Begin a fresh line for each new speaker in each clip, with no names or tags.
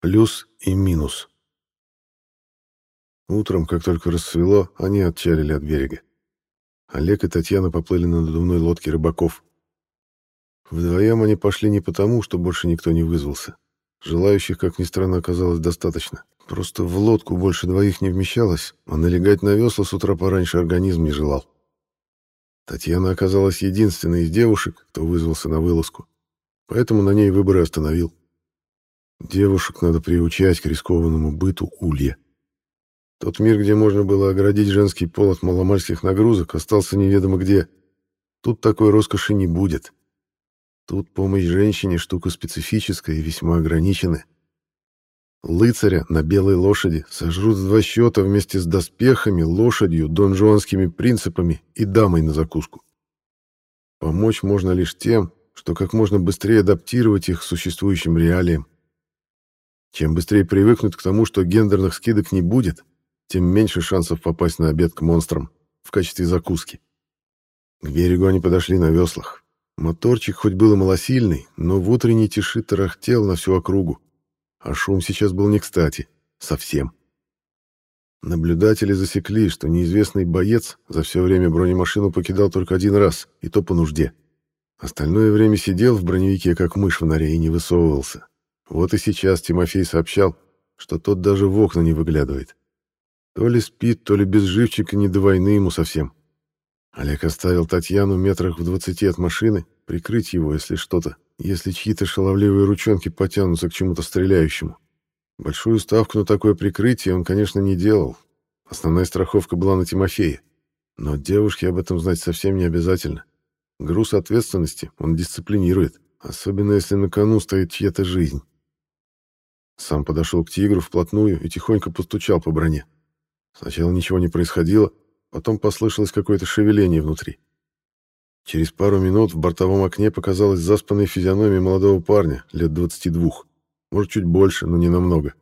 Плюс и минус. Утром, как только рассвело, они отчалили от берега. Олег и Татьяна поплыли на надувной лодке рыбаков. Вдвоем они пошли не потому, что больше никто не вызвался. Желающих, как ни странно, оказалось достаточно. Просто в лодку больше двоих не вмещалось, а налегать на весла с утра пораньше организм не желал. Татьяна оказалась единственной из девушек, кто вызвался на вылазку, поэтому на ней выбор и остановил. Девушек надо приучать к рискованному быту улья. Тот мир, где можно было оградить женский пол от маломальских нагрузок, остался неведомо где. Тут такой роскоши не будет. Тут помощь женщине штука специфическая и весьма ограниченная. Лыцаря на белой лошади сожрут в два счета вместе с доспехами, лошадью, донжуанскими принципами и дамой на закуску. Помочь можно лишь тем, что как можно быстрее адаптировать их к существующим реалиям. Чем быстрее привыкнуть к тому, что гендерных скидок не будет, тем меньше шансов попасть на обед к монстрам в качестве закуски. К берегу они подошли на веслах. Моторчик хоть был и малосильный, но в утренней тиши тарахтел на всю округу. А шум сейчас был не кстати. Совсем. Наблюдатели засекли, что неизвестный боец за все время бронемашину покидал только один раз, и то по нужде. Остальное время сидел в броневике, как мышь в норе, и не высовывался. Вот и сейчас Тимофей сообщал, что тот даже в окна не выглядывает. То ли спит, то ли без живчика не до войны ему совсем. Олег оставил Татьяну метрах в двадцати от машины, прикрыть его, если что-то, если чьи-то шаловливые ручонки потянутся к чему-то стреляющему. Большую ставку на такое прикрытие он, конечно, не делал. Основная страховка была на Тимофея. Но девушке об этом знать совсем не обязательно. Груз ответственности он дисциплинирует, особенно если на кону стоит чья-то жизнь. Сам подошел к тигру вплотную и тихонько постучал по броне. Сначала ничего не происходило, потом послышалось какое-то шевеление внутри. Через пару минут в бортовом окне показалась заспанная физиономия молодого парня, лет 22. Может, чуть больше, но не намного.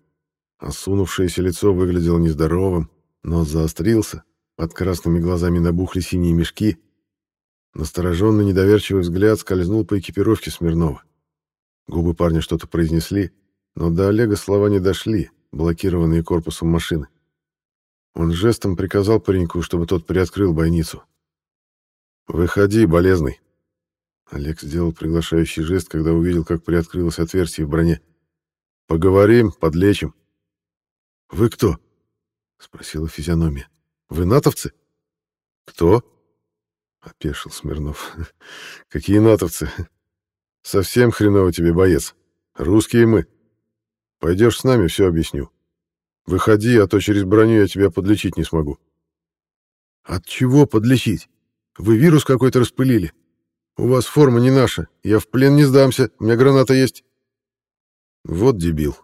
Осунувшееся лицо выглядело нездоровым, нос заострился, под красными глазами набухли синие мешки. Настороженный недоверчивый взгляд скользнул по экипировке Смирнова. Губы парня что-то произнесли, но до Олега слова не дошли, блокированные корпусом машины. Он жестом приказал пареньку, чтобы тот приоткрыл бойницу. «Выходи, болезный!» Олег сделал приглашающий жест, когда увидел, как приоткрылось отверстие в броне. «Поговорим, подлечим». «Вы кто?» — спросила физиономия. «Вы натовцы?» «Кто?» — опешил Смирнов. «Какие натовцы? Совсем хреново тебе, боец. Русские мы. Пойдешь с нами, все объясню. Выходи, а то через броню я тебя подлечить не смогу. От чего подлечить? Вы вирус какой-то распылили. У вас форма не наша. Я в плен не сдамся. У меня граната есть. Вот дебил.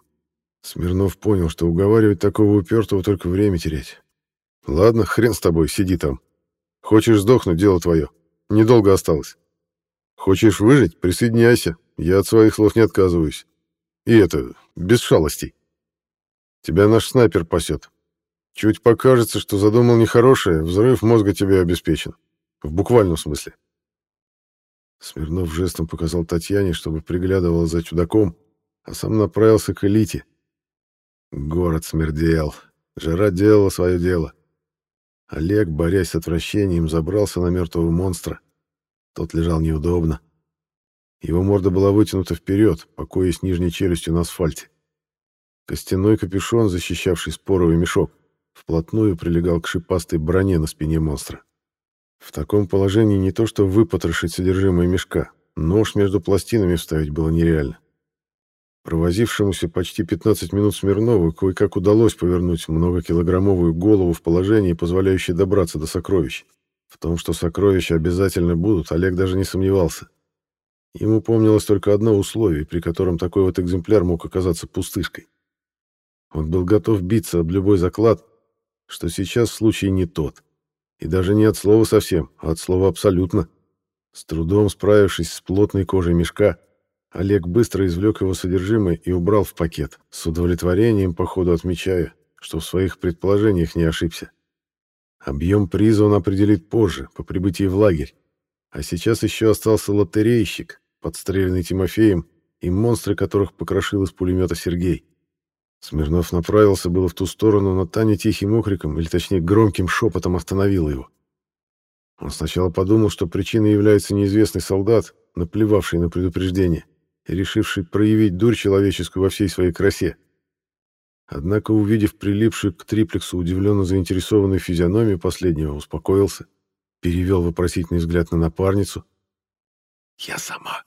Смирнов понял, что уговаривать такого упертого только время терять. Ладно, хрен с тобой, сиди там. Хочешь сдохнуть, дело твое. Недолго осталось. Хочешь выжить, присоединяйся. Я от своих слов не отказываюсь. И это, без шалостей. Тебя наш снайпер пасет. Чуть покажется, что задумал нехорошее, взрыв мозга тебе обеспечен. В буквальном смысле. Смирнов жестом показал Татьяне, чтобы приглядывала за чудаком, а сам направился к элите. Город смердел. Жара делала свое дело. Олег, борясь с отвращением, забрался на мертвого монстра. Тот лежал неудобно. Его морда была вытянута вперед, покоясь нижней челюстью на асфальте. Костяной капюшон, защищавший споровый мешок, вплотную прилегал к шипастой броне на спине монстра. В таком положении не то что выпотрошить содержимое мешка, нож между пластинами вставить было нереально. Провозившемуся почти 15 минут Смирнову кое-как удалось повернуть многокилограммовую голову в положение, позволяющее добраться до сокровищ. В том, что сокровища обязательно будут, Олег даже не сомневался. Ему помнилось только одно условие, при котором такой вот экземпляр мог оказаться пустышкой. Он был готов биться об любой заклад, что сейчас случай не тот. И даже не от слова совсем, а от слова абсолютно. С трудом справившись с плотной кожей мешка, Олег быстро извлек его содержимое и убрал в пакет, с удовлетворением по ходу отмечая, что в своих предположениях не ошибся. Объем приза он определит позже, по прибытии в лагерь. А сейчас еще остался лотерейщик, подстреленный Тимофеем, и монстры, которых покрошил из пулемета Сергей. Смирнов направился было в ту сторону, но Таня тихим окриком, или точнее громким шепотом остановила его. Он сначала подумал, что причиной является неизвестный солдат, наплевавший на предупреждение и решивший проявить дурь человеческую во всей своей красе. Однако, увидев прилипшую к триплексу удивленно заинтересованную физиономию последнего, успокоился, перевел вопросительный взгляд на напарницу. «Я сама!»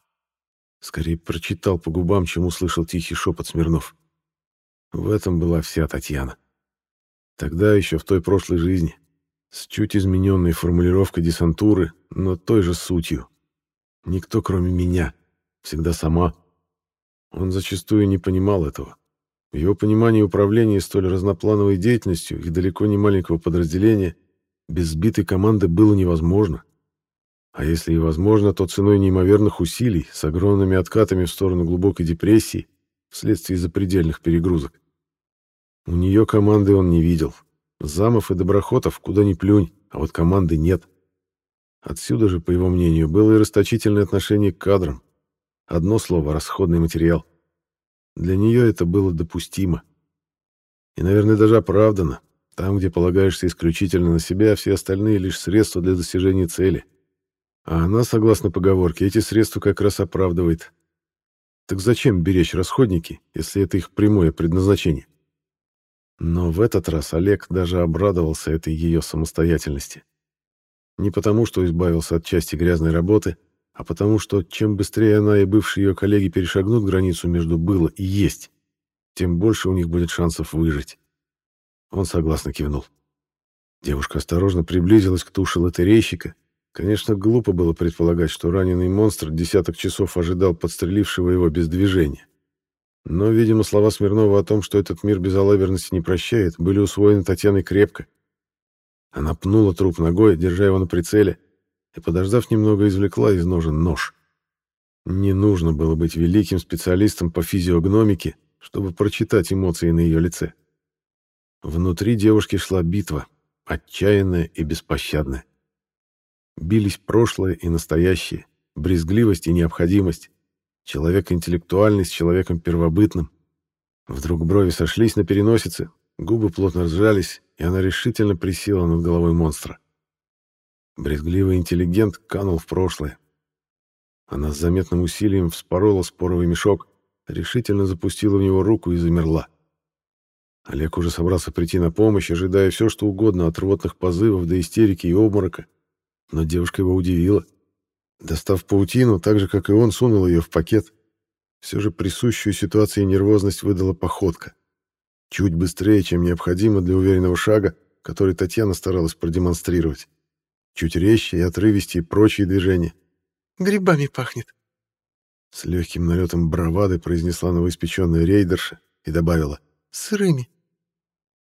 Скорее прочитал по губам, чем услышал тихий шепот Смирнов. В этом была вся Татьяна. Тогда еще в той прошлой жизни, с чуть измененной формулировкой десантуры, но той же сутью. Никто, кроме меня, всегда сама. Он зачастую не понимал этого. В его понимании управления столь разноплановой деятельностью и далеко не маленького подразделения без сбитой команды было невозможно. А если и возможно, то ценой неимоверных усилий, с огромными откатами в сторону глубокой депрессии, вследствие запредельных перегрузок. У нее команды он не видел. Замов и доброхотов куда ни плюнь, а вот команды нет. Отсюда же, по его мнению, было и расточительное отношение к кадрам. Одно слово — расходный материал. Для нее это было допустимо. И, наверное, даже оправдано. Там, где полагаешься исключительно на себя, все остальные — лишь средства для достижения цели. А она, согласно поговорке, эти средства как раз оправдывает. Так зачем беречь расходники, если это их прямое предназначение? Но в этот раз Олег даже обрадовался этой ее самостоятельности. Не потому, что избавился от части грязной работы, а потому что чем быстрее она и бывшие ее коллеги перешагнут границу между «было» и «есть», тем больше у них будет шансов выжить. Он согласно кивнул. Девушка осторожно приблизилась к туше лотерейщика Конечно, глупо было предполагать, что раненый монстр десяток часов ожидал подстрелившего его без движения. Но, видимо, слова Смирнова о том, что этот мир безалаберности не прощает, были усвоены Татьяной крепко. Она пнула труп ногой, держа его на прицеле, и, подождав немного, извлекла из ножен нож. Не нужно было быть великим специалистом по физиогномике, чтобы прочитать эмоции на ее лице. Внутри девушки шла битва, отчаянная и беспощадная. Бились прошлое и настоящее, брезгливость и необходимость, человек интеллектуальный с человеком первобытным. Вдруг брови сошлись на переносице, губы плотно сжались, и она решительно присела над головой монстра. Брезгливый интеллигент канул в прошлое. Она с заметным усилием вспорола споровый мешок, решительно запустила в него руку и замерла. Олег уже собрался прийти на помощь, ожидая все, что угодно, от рвотных позывов до истерики и обморока, но девушка его удивила. Достав паутину, так же, как и он, сунул ее в пакет. Все же присущую ситуации нервозность выдала походка. Чуть быстрее, чем необходимо для уверенного шага, который Татьяна старалась продемонстрировать. Чуть резче и отрывистее прочие движения.
«Грибами пахнет», —
с легким налетом бравады произнесла новоиспеченная рейдерша и добавила.
«Сырыми.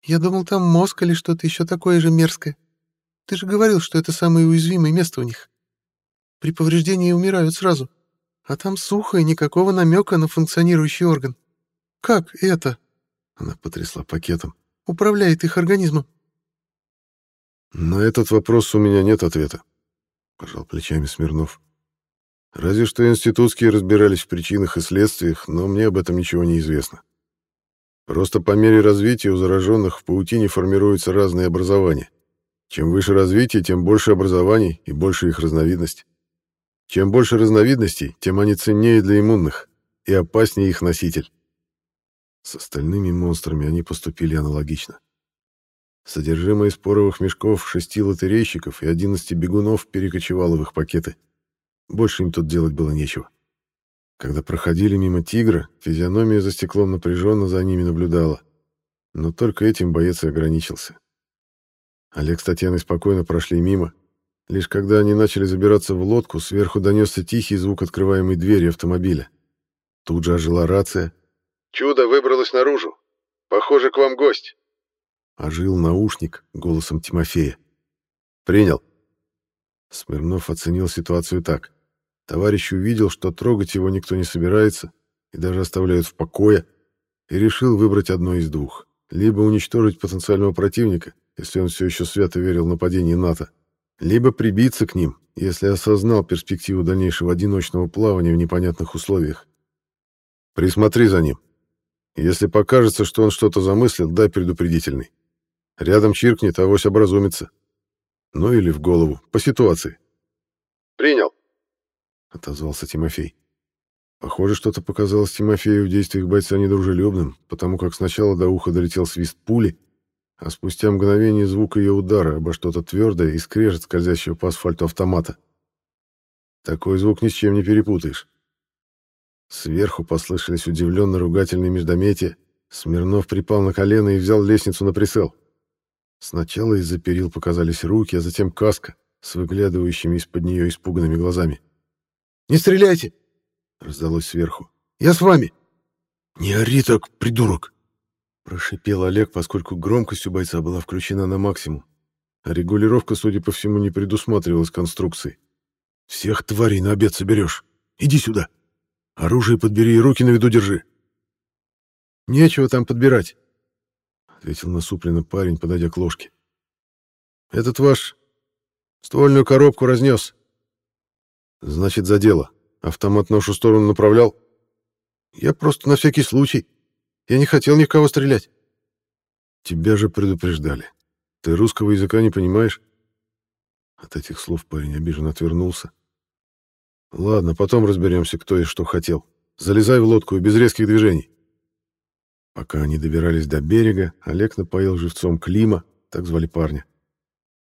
Я думал, там мозг или что-то еще такое же мерзкое. Ты же говорил, что это самое уязвимое место у них. При повреждении умирают сразу. А там сухо и никакого намека на функционирующий орган. Как это?»
Она потрясла пакетом.
«Управляет их организмом».
«На этот вопрос у меня нет ответа», — пожал плечами Смирнов. «Разве что институтские разбирались в причинах и следствиях, но мне об этом ничего не известно. Просто по мере развития у зараженных в паутине формируются разные образования. Чем выше развитие, тем больше образований и больше их разновидность. Чем больше разновидностей, тем они ценнее для иммунных и опаснее их носитель. С остальными монстрами они поступили аналогично. Содержимое споровых мешков шести лотерейщиков и одиннадцати бегунов перекочевало в их пакеты. Больше им тут делать было нечего. Когда проходили мимо тигра, физиономия за стеклом напряженно за ними наблюдала. Но только этим боец и ограничился. Олег с Татьяной спокойно прошли мимо. Лишь когда они начали забираться в лодку, сверху донесся тихий звук открываемой двери автомобиля. Тут же ожила рация.
«Чудо выбралось наружу. Похоже, к вам гость».
Ожил наушник голосом Тимофея. «Принял». Смирнов оценил ситуацию так. Товарищ увидел, что трогать его никто не собирается и даже оставляют в покое, и решил выбрать одно из двух. Либо уничтожить потенциального противника, если он все еще свято верил в нападение НАТО, либо прибиться к ним, если осознал перспективу дальнейшего одиночного плавания в непонятных условиях. «Присмотри за ним», Если покажется, что он что-то замыслил, дай предупредительный. Рядом чиркнет, авось образумится. Ну или в голову, по ситуации.
Принял.
Отозвался Тимофей. Похоже, что-то показалось Тимофею в действиях бойца недружелюбным, потому как сначала до уха долетел свист пули, а спустя мгновение звук ее удара обо что-то твердое и скрежет скользящего по асфальту автомата. Такой звук ни с чем не перепутаешь. Сверху послышались удивленно ругательные междометия. Смирнов припал на колено и взял лестницу на прицел. Сначала из-за перил показались руки, а затем каска с выглядывающими из-под нее испуганными глазами.
«Не стреляйте!»
— раздалось сверху.
«Я с вами!»
«Не ори так, придурок!» Прошипел Олег, поскольку громкость у бойца была включена на максимум. А регулировка, судя по всему, не предусматривалась конструкцией. «Всех тварей на обед соберешь. Иди сюда!» Оружие подбери и руки на виду держи.
Нечего там подбирать,
ответил насупленно парень, подойдя к ложке. Этот ваш ствольную коробку разнес. Значит, за дело. Автомат нашу сторону направлял.
Я просто на всякий случай. Я не хотел ни в кого стрелять.
Тебя же предупреждали. Ты русского языка не понимаешь? От этих слов парень обиженно отвернулся. Ладно, потом разберемся, кто и что хотел. Залезай в лодку без резких движений. Пока они добирались до берега, Олег напоил живцом Клима, так звали парня.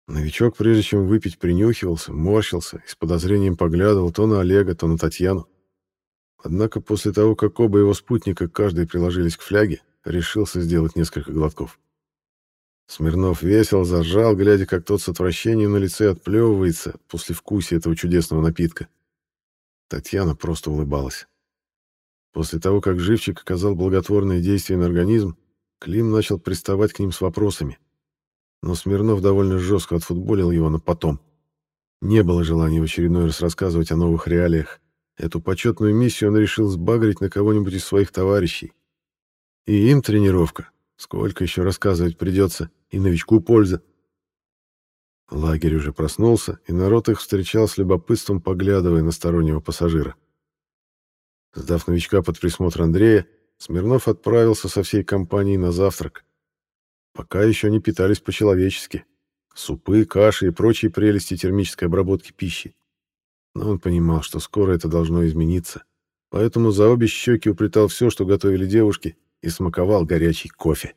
Новичок, прежде чем выпить, принюхивался, морщился и с подозрением поглядывал то на Олега, то на Татьяну. Однако после того, как оба его спутника каждый приложились к фляге, решился сделать несколько глотков. Смирнов весело заржал, глядя, как тот с отвращением на лице отплевывается после вкуса этого чудесного напитка. Татьяна просто улыбалась. После того, как живчик оказал благотворное действие на организм, Клим начал приставать к ним с вопросами. Но Смирнов довольно жестко отфутболил его на потом. Не было желания в очередной раз рассказывать о новых реалиях. Эту почетную миссию он решил сбагрить на кого-нибудь из своих товарищей. И им тренировка. Сколько еще рассказывать придется, и новичку польза. Лагерь уже проснулся, и народ их встречал с любопытством, поглядывая на стороннего пассажира. Сдав новичка под присмотр Андрея, Смирнов отправился со всей компанией на завтрак. Пока еще не питались по-человечески. Супы, каши и прочие прелести термической обработки пищи. Но он понимал, что скоро это должно измениться. Поэтому за обе щеки уплетал все, что готовили девушки, и смаковал горячий кофе.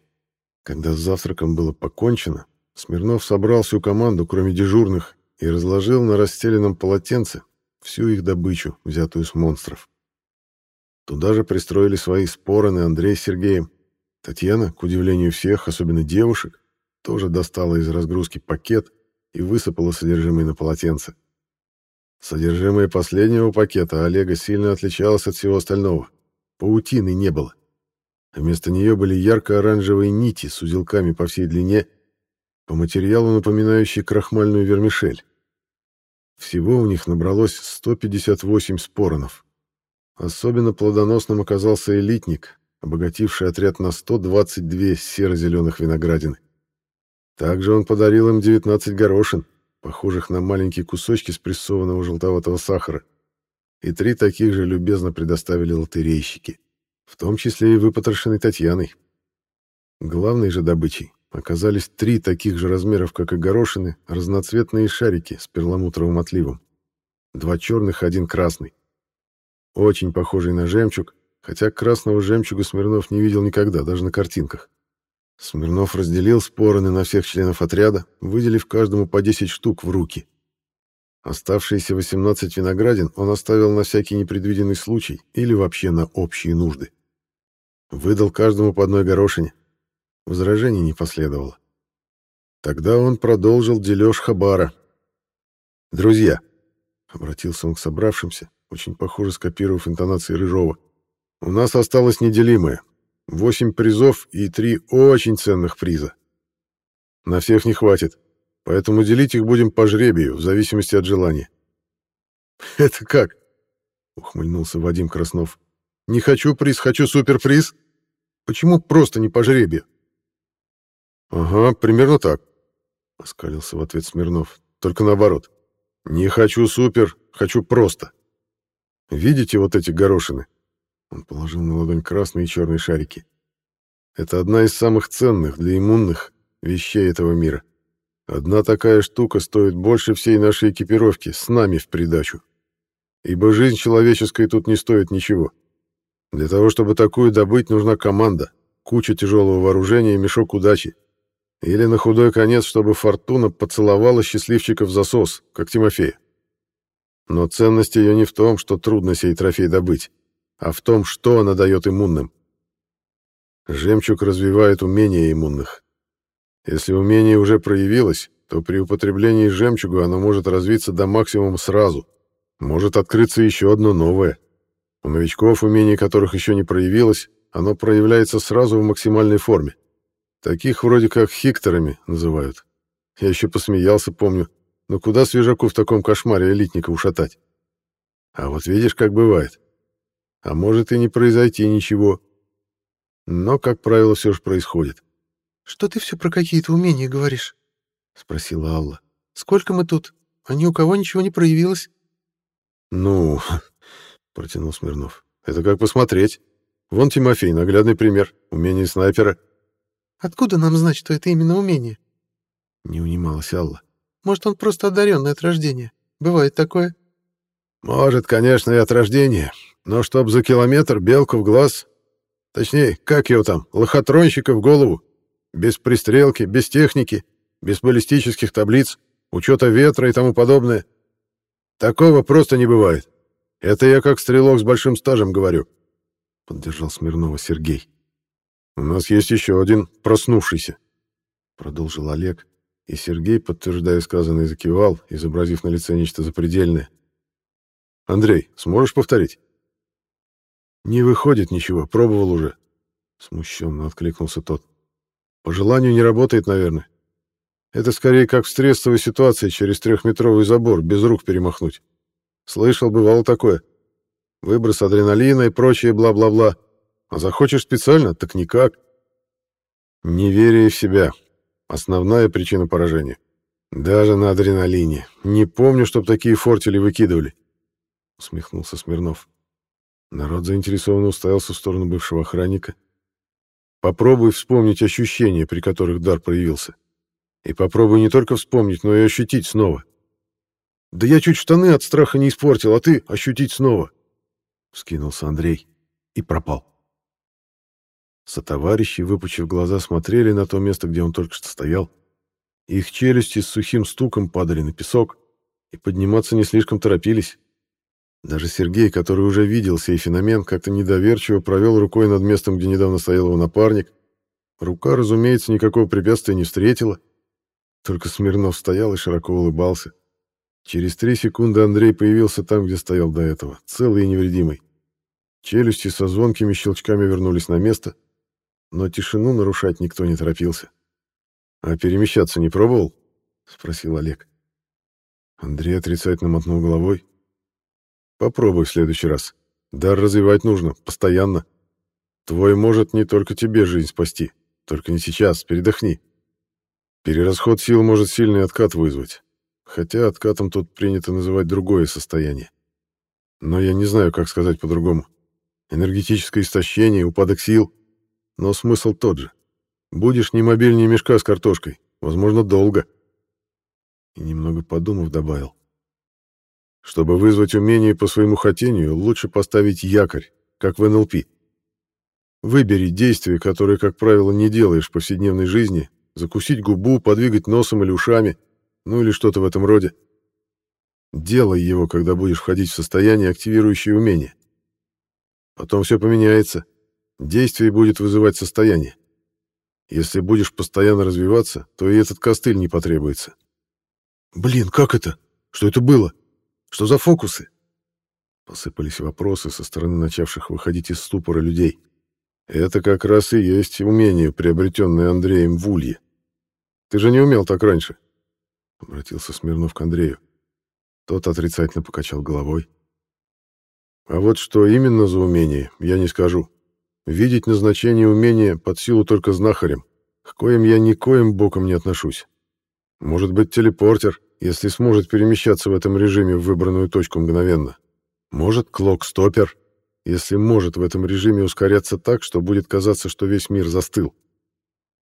Когда с завтраком было покончено, Смирнов собрал всю команду, кроме дежурных, и разложил на расстеленном полотенце всю их добычу, взятую с монстров. Туда же пристроили свои спороны Андрей с Сергеем. Татьяна, к удивлению всех, особенно девушек, тоже достала из разгрузки пакет и высыпала содержимое на полотенце. Содержимое последнего пакета Олега сильно отличалось от всего остального. Паутины не было. Вместо нее были ярко-оранжевые нити с узелками по всей длине по материалу напоминающий крахмальную вермишель. Всего у них набралось 158 споронов. Особенно плодоносным оказался элитник, обогативший отряд на 122 серо-зеленых виноградины. Также он подарил им 19 горошин, похожих на маленькие кусочки спрессованного желтоватого сахара, и три таких же любезно предоставили лотерейщики, в том числе и выпотрошенной Татьяной. Главной же добычей оказались три таких же размеров, как и горошины, разноцветные шарики с перламутровым отливом. Два черных, один красный. Очень похожий на жемчуг, хотя красного жемчуга Смирнов не видел никогда, даже на картинках. Смирнов разделил спороны на всех членов отряда, выделив каждому по 10 штук в руки. Оставшиеся 18 виноградин он оставил на всякий непредвиденный случай или вообще на общие нужды. Выдал каждому по одной горошине, Возражений не последовало. Тогда он продолжил дележ хабара. «Друзья», — обратился он к собравшимся, очень похоже скопировав интонации Рыжова, — «у нас осталось неделимое. Восемь призов и три очень ценных приза. На всех не хватит, поэтому делить их будем по жребию, в зависимости от желания». «Это как?» — ухмыльнулся Вадим Краснов. «Не хочу приз, хочу суперприз. Почему просто не по жребию?» «Ага, примерно так», — оскалился в ответ Смирнов. «Только наоборот. Не хочу супер, хочу просто. Видите вот эти горошины?» Он положил на ладонь красные и черные шарики. Это одна из самых ценных для иммунных вещей этого мира. Одна такая штука стоит больше всей нашей экипировки, с нами в придачу. Ибо жизнь человеческая тут не стоит ничего. Для того, чтобы такую добыть, нужна команда, куча тяжелого вооружения и мешок удачи. Или на худой конец, чтобы фортуна поцеловала счастливчика в засос, как Тимофея. Но ценность ее не в том, что трудно сей трофей добыть, а в том, что она дает иммунным. Жемчуг развивает умения иммунных. Если умение уже проявилось, то при употреблении жемчуга оно может развиться до максимума сразу. Может открыться еще одно новое. У новичков, умение которых еще не проявилось, оно проявляется сразу в максимальной форме. Таких вроде как хикторами называют. Я еще посмеялся, помню. Но куда свежаку в таком кошмаре элитника ушатать? А вот видишь, как бывает. А может и не произойти ничего. Но, как правило, все же происходит.
«Что ты все про какие-то умения говоришь?» — спросила Алла. «Сколько мы тут? А ни у кого ничего не проявилось?»
«Ну...» — протянул Смирнов. «Это как посмотреть. Вон Тимофей, наглядный пример. Умение снайпера».
Откуда нам знать, что это именно умение?
Не унималась Алла.
Может, он просто одаренный от рождения. Бывает такое.
Может, конечно, и от рождения. Но чтоб за километр белку в глаз... Точнее, как его там, лохотронщика в голову. Без пристрелки, без техники, без баллистических таблиц, учета ветра и тому подобное. Такого просто не бывает. Это я как стрелок с большим стажем говорю. Поддержал Смирнова Сергей. «У нас есть еще один проснувшийся», — продолжил Олег, и Сергей, подтверждая сказанное, закивал, изобразив на лице нечто запредельное. «Андрей, сможешь повторить?» «Не выходит ничего, пробовал уже», — смущенно откликнулся тот. «По желанию не работает, наверное. Это скорее как в стрессовой ситуации через трехметровый забор без рук перемахнуть. Слышал, бывало такое. Выброс адреналина и прочее бла-бла-бла. А захочешь специально, так никак. Неверие в себя. Основная причина поражения. Даже на адреналине. Не помню, чтоб такие фортили выкидывали. Усмехнулся Смирнов. Народ заинтересованно уставился в сторону бывшего охранника. Попробуй вспомнить ощущения, при которых дар проявился. И попробуй не только вспомнить, но и ощутить снова. Да я чуть штаны от страха не испортил, а ты ощутить снова. Вскинулся Андрей и пропал. Сотоварищи, выпучив глаза, смотрели на то место, где он только что стоял. Их челюсти с сухим стуком падали на песок и подниматься не слишком торопились. Даже Сергей, который уже видел сей феномен, как-то недоверчиво провел рукой над местом, где недавно стоял его напарник. Рука, разумеется, никакого препятствия не встретила. Только Смирнов стоял и широко улыбался. Через три секунды Андрей появился там, где стоял до этого, целый и невредимый. Челюсти со звонкими щелчками вернулись на место — но тишину нарушать никто не торопился. «А перемещаться не пробовал?» — спросил Олег. Андрей отрицательно мотнул головой. «Попробуй в следующий раз. Дар развивать нужно, постоянно. Твой может не только тебе жизнь спасти, только не сейчас, передохни. Перерасход сил может сильный откат вызвать, хотя откатом тут принято называть другое состояние. Но я не знаю, как сказать по-другому. Энергетическое истощение, упадок сил — но смысл тот же. Будешь не мобильнее мешка с картошкой. Возможно, долго. И немного подумав, добавил. Чтобы вызвать умение по своему хотению, лучше поставить якорь, как в НЛП. Выбери действие, которое, как правило, не делаешь в повседневной жизни, закусить губу, подвигать носом или ушами, ну или что-то в этом роде. Делай его, когда будешь входить в состояние, активирующее умение. Потом все поменяется. Действие будет вызывать состояние. Если будешь постоянно развиваться, то и этот костыль не потребуется. Блин, как это? Что это было? Что за фокусы? Посыпались вопросы со стороны начавших выходить из ступора людей. Это как раз и есть умение, приобретенное Андреем в Улье. Ты же не умел так раньше. Обратился Смирнов к Андрею. Тот отрицательно покачал головой. А вот что именно за умение, я не скажу. Видеть назначение умения под силу только знахарем, к коим я никоим боком не отношусь. Может быть, телепортер, если сможет перемещаться в этом режиме в выбранную точку мгновенно. Может, клок-стопер. если может в этом режиме ускоряться так, что будет казаться, что весь мир застыл.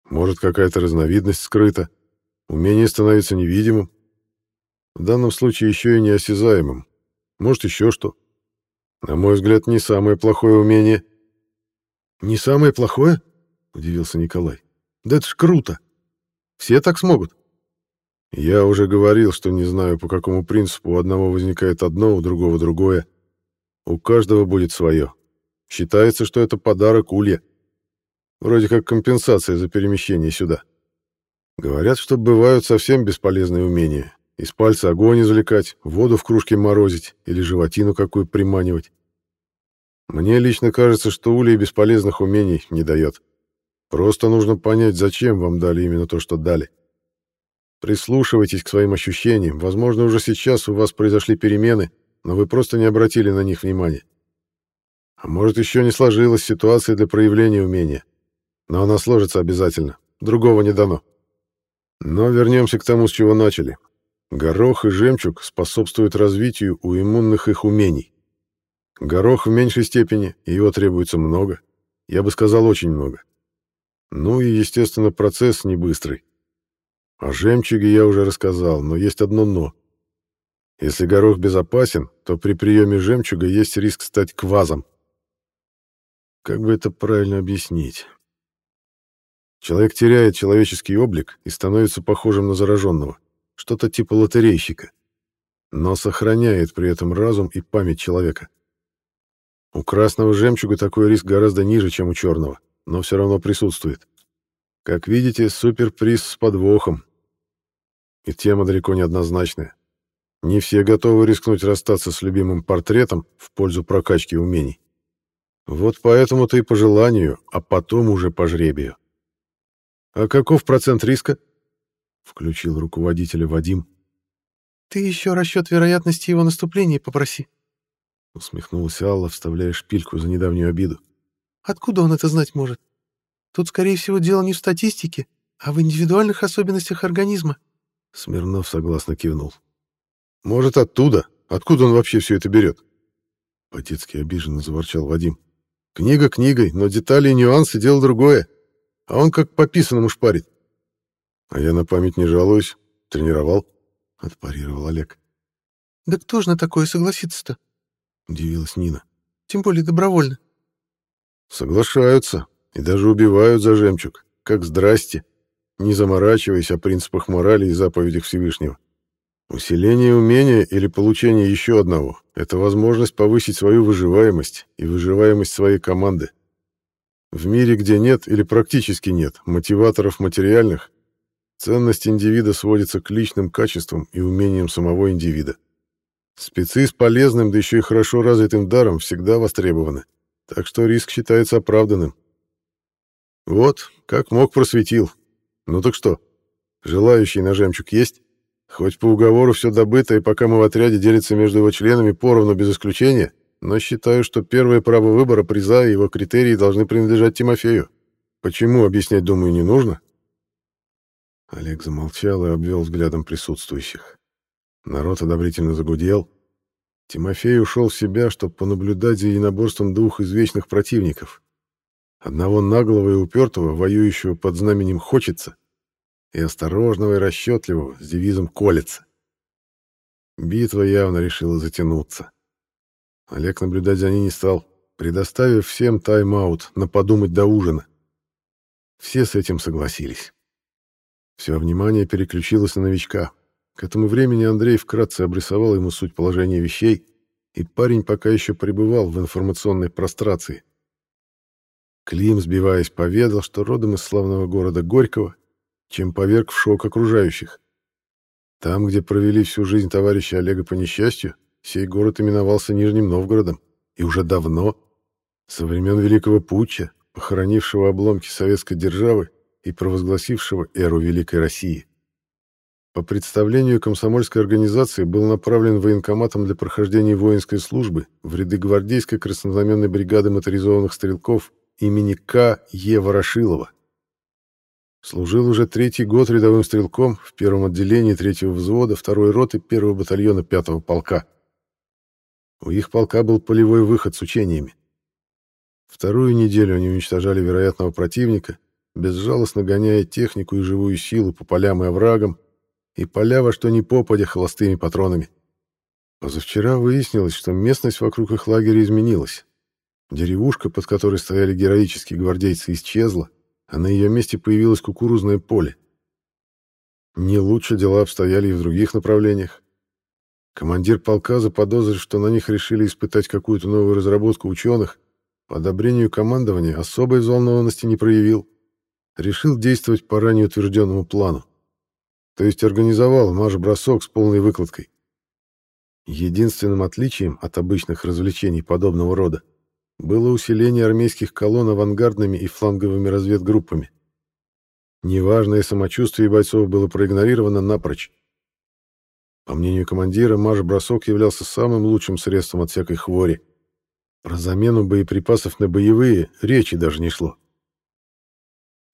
Может, какая-то разновидность скрыта, умение становится невидимым, в данном случае еще и неосязаемым. Может, еще что. На мой взгляд, не самое плохое умение.
«Не самое плохое?» — удивился Николай. «Да это ж круто! Все так смогут?»
Я уже говорил, что не знаю, по какому принципу у одного возникает одно, у другого другое. У каждого будет свое. Считается, что это подарок Улья. Вроде как компенсация за перемещение сюда. Говорят, что бывают совсем бесполезные умения. Из пальца огонь извлекать, воду в кружке морозить или животину какую приманивать. Мне лично кажется, что Улья бесполезных умений не дает. Просто нужно понять, зачем вам дали именно то, что дали. Прислушивайтесь к своим ощущениям. Возможно, уже сейчас у вас произошли перемены, но вы просто не обратили на них внимания. А может, еще не сложилась ситуация для проявления умения. Но она сложится обязательно. Другого не дано. Но вернемся к тому, с чего начали. Горох и жемчуг способствуют развитию у иммунных их умений. Горох в меньшей степени, его требуется много. Я бы сказал, очень много. Ну и, естественно, процесс не быстрый. О жемчуге я уже рассказал, но есть одно «но». Если горох безопасен, то при приеме жемчуга есть риск стать квазом. Как бы это правильно объяснить? Человек теряет человеческий облик и становится похожим на зараженного что-то типа лотерейщика, но сохраняет при этом разум и память человека. У красного жемчуга такой риск гораздо ниже, чем у черного, но все равно присутствует. Как видите, суперприз с подвохом. И тема далеко не однозначная. Не все готовы рискнуть расстаться с любимым портретом в пользу прокачки умений. Вот поэтому-то и по желанию, а потом уже по жребию. А каков процент риска? Включил руководителя Вадим.
«Ты еще расчет вероятности его наступления попроси».
Усмехнулась Алла, вставляя шпильку за недавнюю обиду.
«Откуда он это знать может? Тут, скорее всего, дело не в статистике, а в индивидуальных особенностях организма».
Смирнов согласно кивнул. «Может, оттуда? Откуда он вообще все это берет?» По-детски обиженно заворчал Вадим. «Книга книгой, но детали и нюансы — дело другое. А он как по писанному шпарит. А я на память не жалуюсь. Тренировал. Отпарировал Олег.
Да кто же на такое согласится-то?
Удивилась Нина.
Тем более добровольно.
Соглашаются. И даже убивают за жемчуг. Как здрасте. Не заморачиваясь о принципах морали и заповедях Всевышнего. Усиление умения или получение еще одного — это возможность повысить свою выживаемость и выживаемость своей команды. В мире, где нет или практически нет мотиваторов материальных, Ценность индивида сводится к личным качествам и умениям самого индивида. Спецы с полезным, да еще и хорошо развитым даром всегда востребованы, так что риск считается оправданным. Вот, как мог просветил. Ну так что, желающий на жемчуг есть? Хоть по уговору все добыто, и пока мы в отряде делится между его членами поровну без исключения, но считаю, что первое право выбора приза и его критерии должны принадлежать Тимофею. Почему, объяснять, думаю, не нужно, Олег замолчал и обвел взглядом присутствующих. Народ одобрительно загудел. Тимофей ушел в себя, чтобы понаблюдать за единоборством двух извечных противников. Одного наглого и упертого, воюющего под знаменем «хочется», и осторожного и расчетливого с девизом «колется». Битва явно решила затянуться. Олег наблюдать за ней не стал, предоставив всем тайм-аут на подумать до ужина. Все с этим согласились. Все внимание переключилось на новичка. К этому времени Андрей вкратце обрисовал ему суть положения вещей, и парень пока еще пребывал в информационной прострации. Клим, сбиваясь, поведал, что родом из славного города Горького, чем поверг в шок окружающих. Там, где провели всю жизнь товарищи Олега по несчастью, сей город именовался Нижним Новгородом, и уже давно, со времен Великого Путча, похоронившего обломки советской державы, и провозгласившего эру Великой России. По представлению комсомольской организации был направлен военкоматом для прохождения воинской службы в ряды гвардейской краснознаменной бригады моторизованных стрелков имени К. Е. Ворошилова. Служил уже третий год рядовым стрелком в первом отделении третьего взвода второй роты первого батальона пятого полка. У их полка был полевой выход с учениями, Вторую неделю они уничтожали вероятного противника, безжалостно гоняя технику и живую силу по полям и оврагам, и поля во что ни попадя холостыми патронами. Позавчера выяснилось, что местность вокруг их лагеря изменилась. Деревушка, под которой стояли героические гвардейцы, исчезла, а на ее месте появилось кукурузное поле. Не лучше дела обстояли и в других направлениях. Командир полка заподозрил, что на них решили испытать какую-то новую разработку ученых, по одобрению командования особой взволнованности не проявил. Решил действовать по ранее утвержденному плану. То есть организовал марш-бросок с полной выкладкой. Единственным отличием от обычных развлечений подобного рода было усиление армейских колонн авангардными и фланговыми разведгруппами. Неважное самочувствие бойцов было проигнорировано напрочь. По мнению командира, марш-бросок являлся самым лучшим средством от всякой хвори. Про замену боеприпасов на боевые речи даже не шло.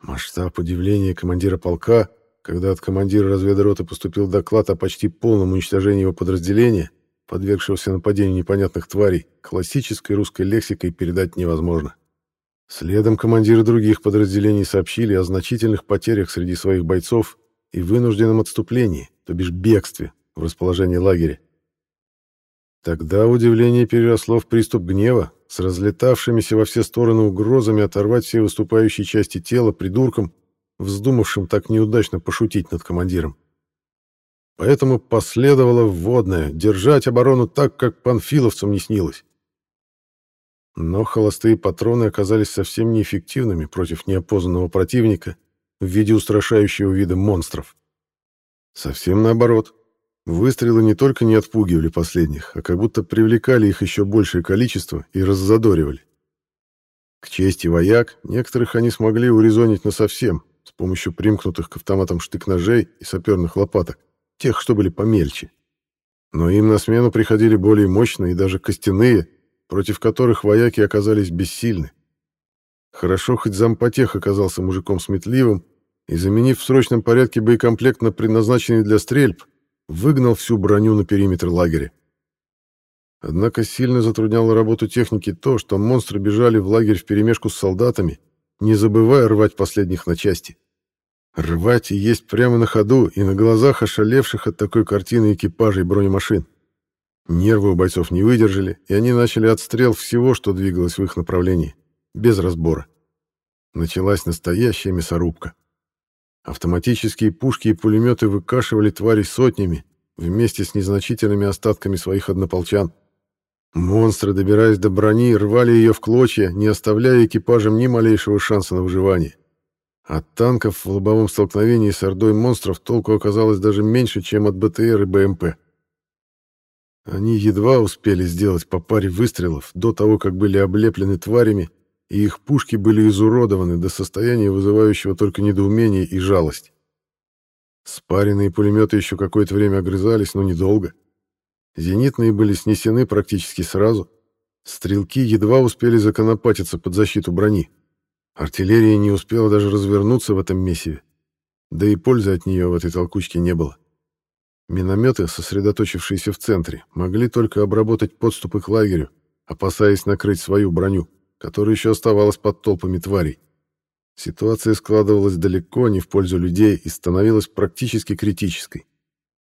Масштаб удивления командира полка, когда от командира разведроты поступил доклад о почти полном уничтожении его подразделения, подвергшегося нападению непонятных тварей, классической русской лексикой передать невозможно. Следом командиры других подразделений сообщили о значительных потерях среди своих бойцов и вынужденном отступлении, то бишь бегстве, в расположении лагеря. Тогда удивление переросло в приступ гнева с разлетавшимися во все стороны угрозами оторвать все выступающие части тела придуркам, вздумавшим так неудачно пошутить над командиром. Поэтому последовало вводное — держать оборону так, как панфиловцам не снилось. Но холостые патроны оказались совсем неэффективными против неопознанного противника в виде устрашающего вида монстров. Совсем наоборот. Выстрелы не только не отпугивали последних, а как будто привлекали их еще большее количество и раззадоривали. К чести вояк, некоторых они смогли урезонить насовсем с помощью примкнутых к автоматам штык-ножей и саперных лопаток тех, что были помельче. Но им на смену приходили более мощные и даже костяные, против которых вояки оказались бессильны. Хорошо, хоть зампотех оказался мужиком сметливым и, заменив в срочном порядке боекомплект на предназначенный для стрельб, выгнал всю броню на периметр лагеря. Однако сильно затрудняло работу техники то, что монстры бежали в лагерь вперемешку с солдатами, не забывая рвать последних на части. Рвать и есть прямо на ходу и на глазах ошалевших от такой картины экипажей бронемашин. Нервы у бойцов не выдержали, и они начали отстрел всего, что двигалось в их направлении, без разбора. Началась настоящая мясорубка. Автоматические пушки и пулеметы выкашивали твари сотнями, вместе с незначительными остатками своих однополчан. Монстры, добираясь до брони, рвали ее в клочья, не оставляя экипажам ни малейшего шанса на выживание. От танков в лобовом столкновении с ордой монстров толку оказалось даже меньше, чем от БТР и БМП. Они едва успели сделать по паре выстрелов до того, как были облеплены тварями, и их пушки были изуродованы до состояния, вызывающего только недоумение и жалость. Спаренные пулеметы еще какое-то время огрызались, но недолго. Зенитные были снесены практически сразу. Стрелки едва успели законопатиться под защиту брони. Артиллерия не успела даже развернуться в этом месиве, да и пользы от нее в этой толкучке не было. Минометы, сосредоточившиеся в центре, могли только обработать подступы к лагерю, опасаясь накрыть свою броню, которая еще оставалась под толпами тварей. Ситуация складывалась далеко не в пользу людей и становилась практически критической.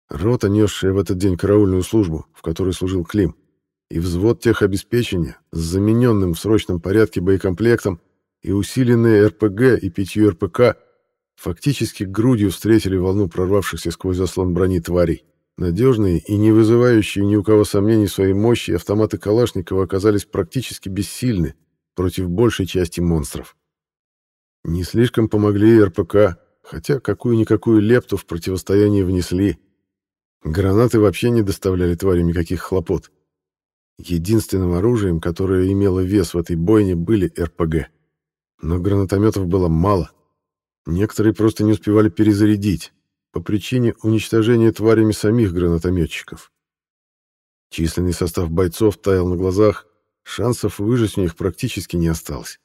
Рота, несшая в этот день караульную службу, в которой служил Клим, и взвод техобеспечения с замененным в срочном порядке боекомплектом и усиленные РПГ и пятью РПК фактически грудью встретили волну прорвавшихся сквозь заслон брони тварей. Надежные и не вызывающие ни у кого сомнений своей мощи автоматы Калашникова оказались практически бессильны против большей части монстров. Не слишком помогли РПК, хотя какую-никакую лепту в противостоянии внесли. Гранаты вообще не доставляли тварям никаких хлопот. Единственным оружием, которое имело вес в этой бойне, были РПГ. Но гранатометов было мало. Некоторые просто не успевали перезарядить по причине уничтожения тварями самих гранатометчиков. Численный состав бойцов таял на глазах, шансов выжить у них практически не осталось.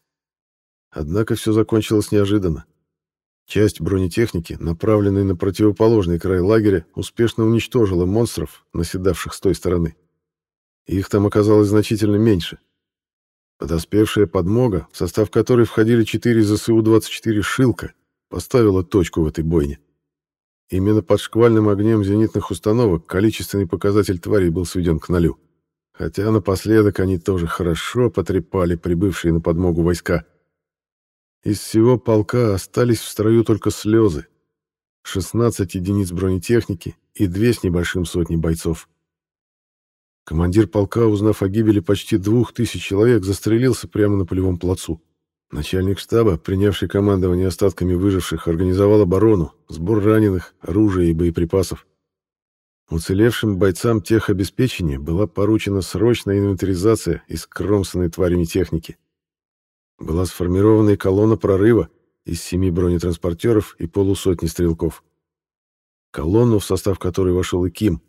Однако все закончилось неожиданно. Часть бронетехники, направленной на противоположный край лагеря, успешно уничтожила монстров, наседавших с той стороны. Их там оказалось значительно меньше — Подоспевшая подмога, в состав которой входили четыре ЗСУ-24 «Шилка», поставила точку в этой бойне. Именно под шквальным огнем зенитных установок количественный показатель тварей был сведен к нулю. Хотя напоследок они тоже хорошо потрепали прибывшие на подмогу войска. Из всего полка остались в строю только слезы. 16 единиц бронетехники и две с небольшим сотни бойцов. Командир полка, узнав о гибели почти двух тысяч человек, застрелился прямо на полевом плацу. Начальник штаба, принявший командование остатками выживших, организовал оборону, сбор раненых, оружия и боеприпасов. Уцелевшим бойцам техобеспечения была поручена срочная инвентаризация искромсанной тварями техники. Была сформирована и колонна прорыва из семи бронетранспортеров и полусотни стрелков. Колонну, в состав которой вошел и Ким,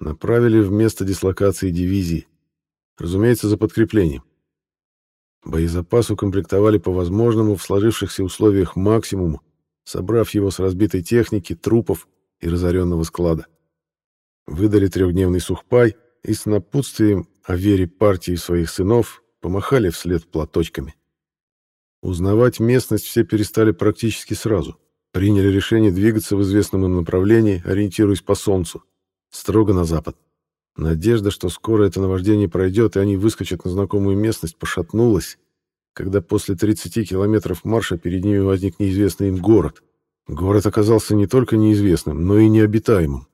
направили в место дислокации дивизии, разумеется, за подкреплением. Боезапас укомплектовали по возможному в сложившихся условиях максимуму, собрав его с разбитой техники, трупов и разоренного склада. Выдали трехдневный сухпай и с напутствием о вере партии своих сынов помахали вслед платочками. Узнавать местность все перестали практически сразу. Приняли решение двигаться в известном им направлении, ориентируясь по солнцу строго на запад. Надежда, что скоро это наваждение пройдет, и они выскочат на знакомую местность, пошатнулась, когда после 30 километров марша перед ними возник неизвестный им город. Город оказался не только неизвестным, но и необитаемым.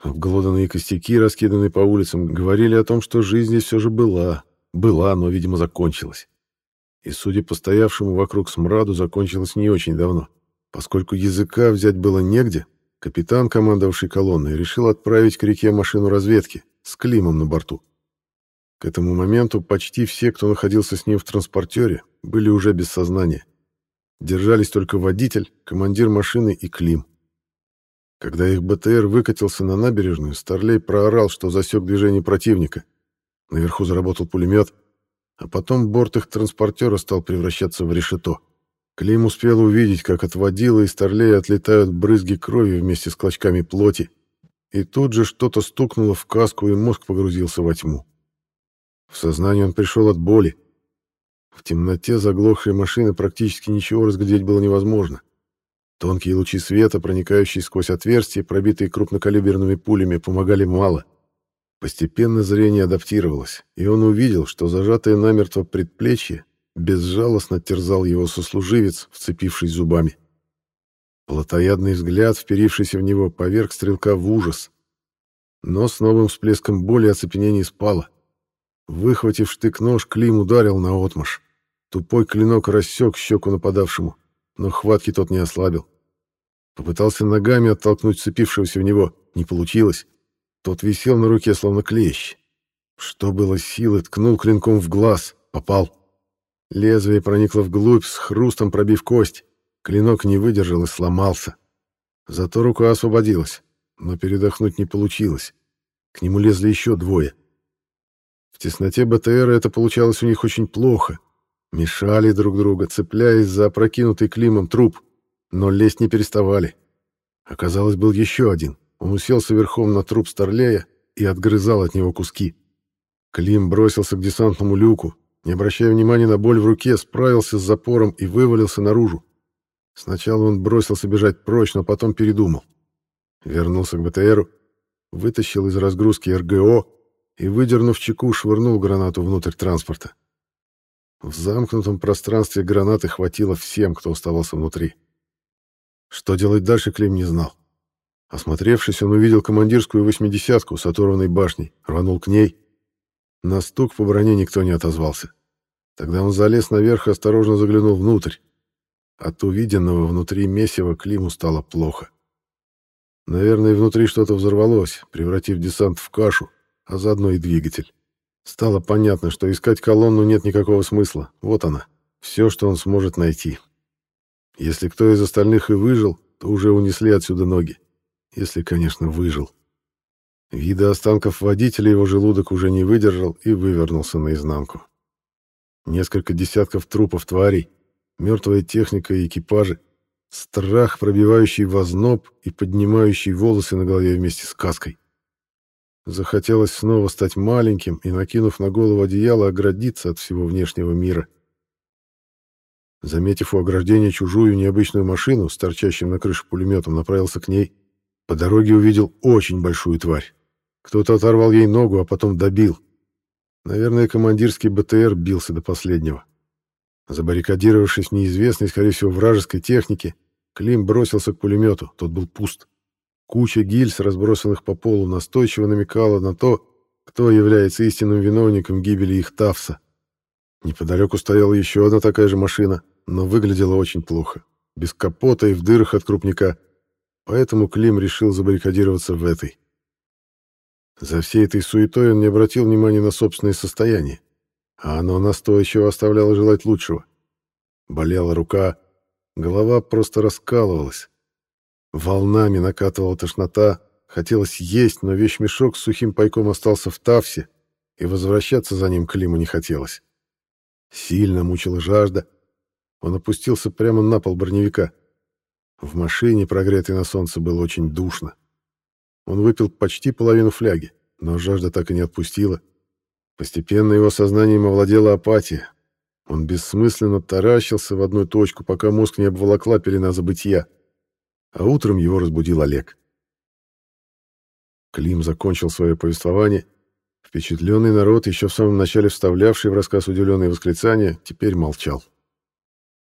Обглоданные костяки, раскиданные по улицам, говорили о том, что жизнь здесь все же была. Была, но, видимо, закончилась. И, судя по стоявшему вокруг смраду, закончилась не очень давно. Поскольку языка взять было негде, Капитан, командовавший колонной, решил отправить к реке машину разведки с Климом на борту. К этому моменту почти все, кто находился с ним в транспортере, были уже без сознания. Держались только водитель, командир машины и Клим. Когда их БТР выкатился на набережную, Старлей проорал, что засек движение противника. Наверху заработал пулемет, а потом борт их транспортера стал превращаться в решето. Клим успел увидеть, как от водила и старлея отлетают брызги крови вместе с клочками плоти, и тут же что-то стукнуло в каску, и мозг погрузился во тьму. В сознание он пришел от боли. В темноте заглохшей машины практически ничего разглядеть было невозможно. Тонкие лучи света, проникающие сквозь отверстия, пробитые крупнокалиберными пулями, помогали мало. Постепенно зрение адаптировалось, и он увидел, что зажатое намертво предплечье безжалостно терзал его сослуживец, вцепившись зубами. Плотоядный взгляд, вперившийся в него, поверг стрелка в ужас. Но с новым всплеском боли оцепенение спало. Выхватив штык-нож, Клим ударил на отмаш. Тупой клинок рассек щеку нападавшему, но хватки тот не ослабил. Попытался ногами оттолкнуть цепившегося в него. Не получилось. Тот висел на руке, словно клещ. Что было силы, ткнул клинком в глаз. Попал. Лезвие проникло вглубь, с хрустом пробив кость. Клинок не выдержал и сломался. Зато рука освободилась, но передохнуть не получилось. К нему лезли еще двое. В тесноте БТР это получалось у них очень плохо. Мешали друг друга, цепляясь за опрокинутый Климом труп, но лезть не переставали. Оказалось, был еще один. Он уселся верхом на труп Старлея и отгрызал от него куски. Клим бросился к десантному люку, не обращая внимания на боль в руке, справился с запором и вывалился наружу. Сначала он бросился бежать прочь, но потом передумал. Вернулся к БТРу, вытащил из разгрузки РГО и, выдернув чеку, швырнул гранату внутрь транспорта. В замкнутом пространстве гранаты хватило всем, кто оставался внутри. Что делать дальше, Клим не знал. Осмотревшись, он увидел командирскую восьмидесятку с оторванной башней, рванул к ней на стук по броне никто не отозвался. Тогда он залез наверх и осторожно заглянул внутрь. От увиденного внутри месива Климу стало плохо. Наверное, внутри что-то взорвалось, превратив десант в кашу, а заодно и двигатель. Стало понятно, что искать колонну нет никакого смысла. Вот она, все, что он сможет найти. Если кто из остальных и выжил, то уже унесли отсюда ноги. Если, конечно, выжил. Вида останков водителя его желудок уже не выдержал и вывернулся наизнанку. Несколько десятков трупов тварей, мертвая техника и экипажи, страх, пробивающий возноб и поднимающий волосы на голове вместе с каской. Захотелось снова стать маленьким и, накинув на голову одеяло, оградиться от всего внешнего мира. Заметив у ограждения чужую необычную машину с торчащим на крыше пулеметом, направился к ней. По дороге увидел очень большую тварь. Кто-то оторвал ей ногу, а потом добил. Наверное, командирский БТР бился до последнего. Забаррикадировавшись в неизвестной, скорее всего, вражеской технике, Клим бросился к пулемету, тот был пуст. Куча гильз, разбросанных по полу, настойчиво намекала на то, кто является истинным виновником гибели их Тавса. Неподалеку стояла еще одна такая же машина, но выглядела очень плохо, без капота и в дырах от крупника, поэтому Клим решил забаррикадироваться в этой. За всей этой суетой он не обратил внимания на собственное состояние, а оно настойчиво оставляло желать лучшего. Болела рука, голова просто раскалывалась. Волнами накатывала тошнота, хотелось есть, но вещмешок с сухим пайком остался в Тавсе, и возвращаться за ним Климу не хотелось. Сильно мучила жажда. Он опустился прямо на пол броневика. В машине, прогретой на солнце, было очень душно. Он выпил почти половину фляги, но жажда так и не отпустила. Постепенно его сознанием овладела апатия. Он бессмысленно таращился в одну точку, пока мозг не обволокла пелена забытия. А утром его разбудил Олег. Клим закончил свое повествование. Впечатленный народ, еще в самом начале вставлявший в рассказ удивленные восклицания, теперь молчал.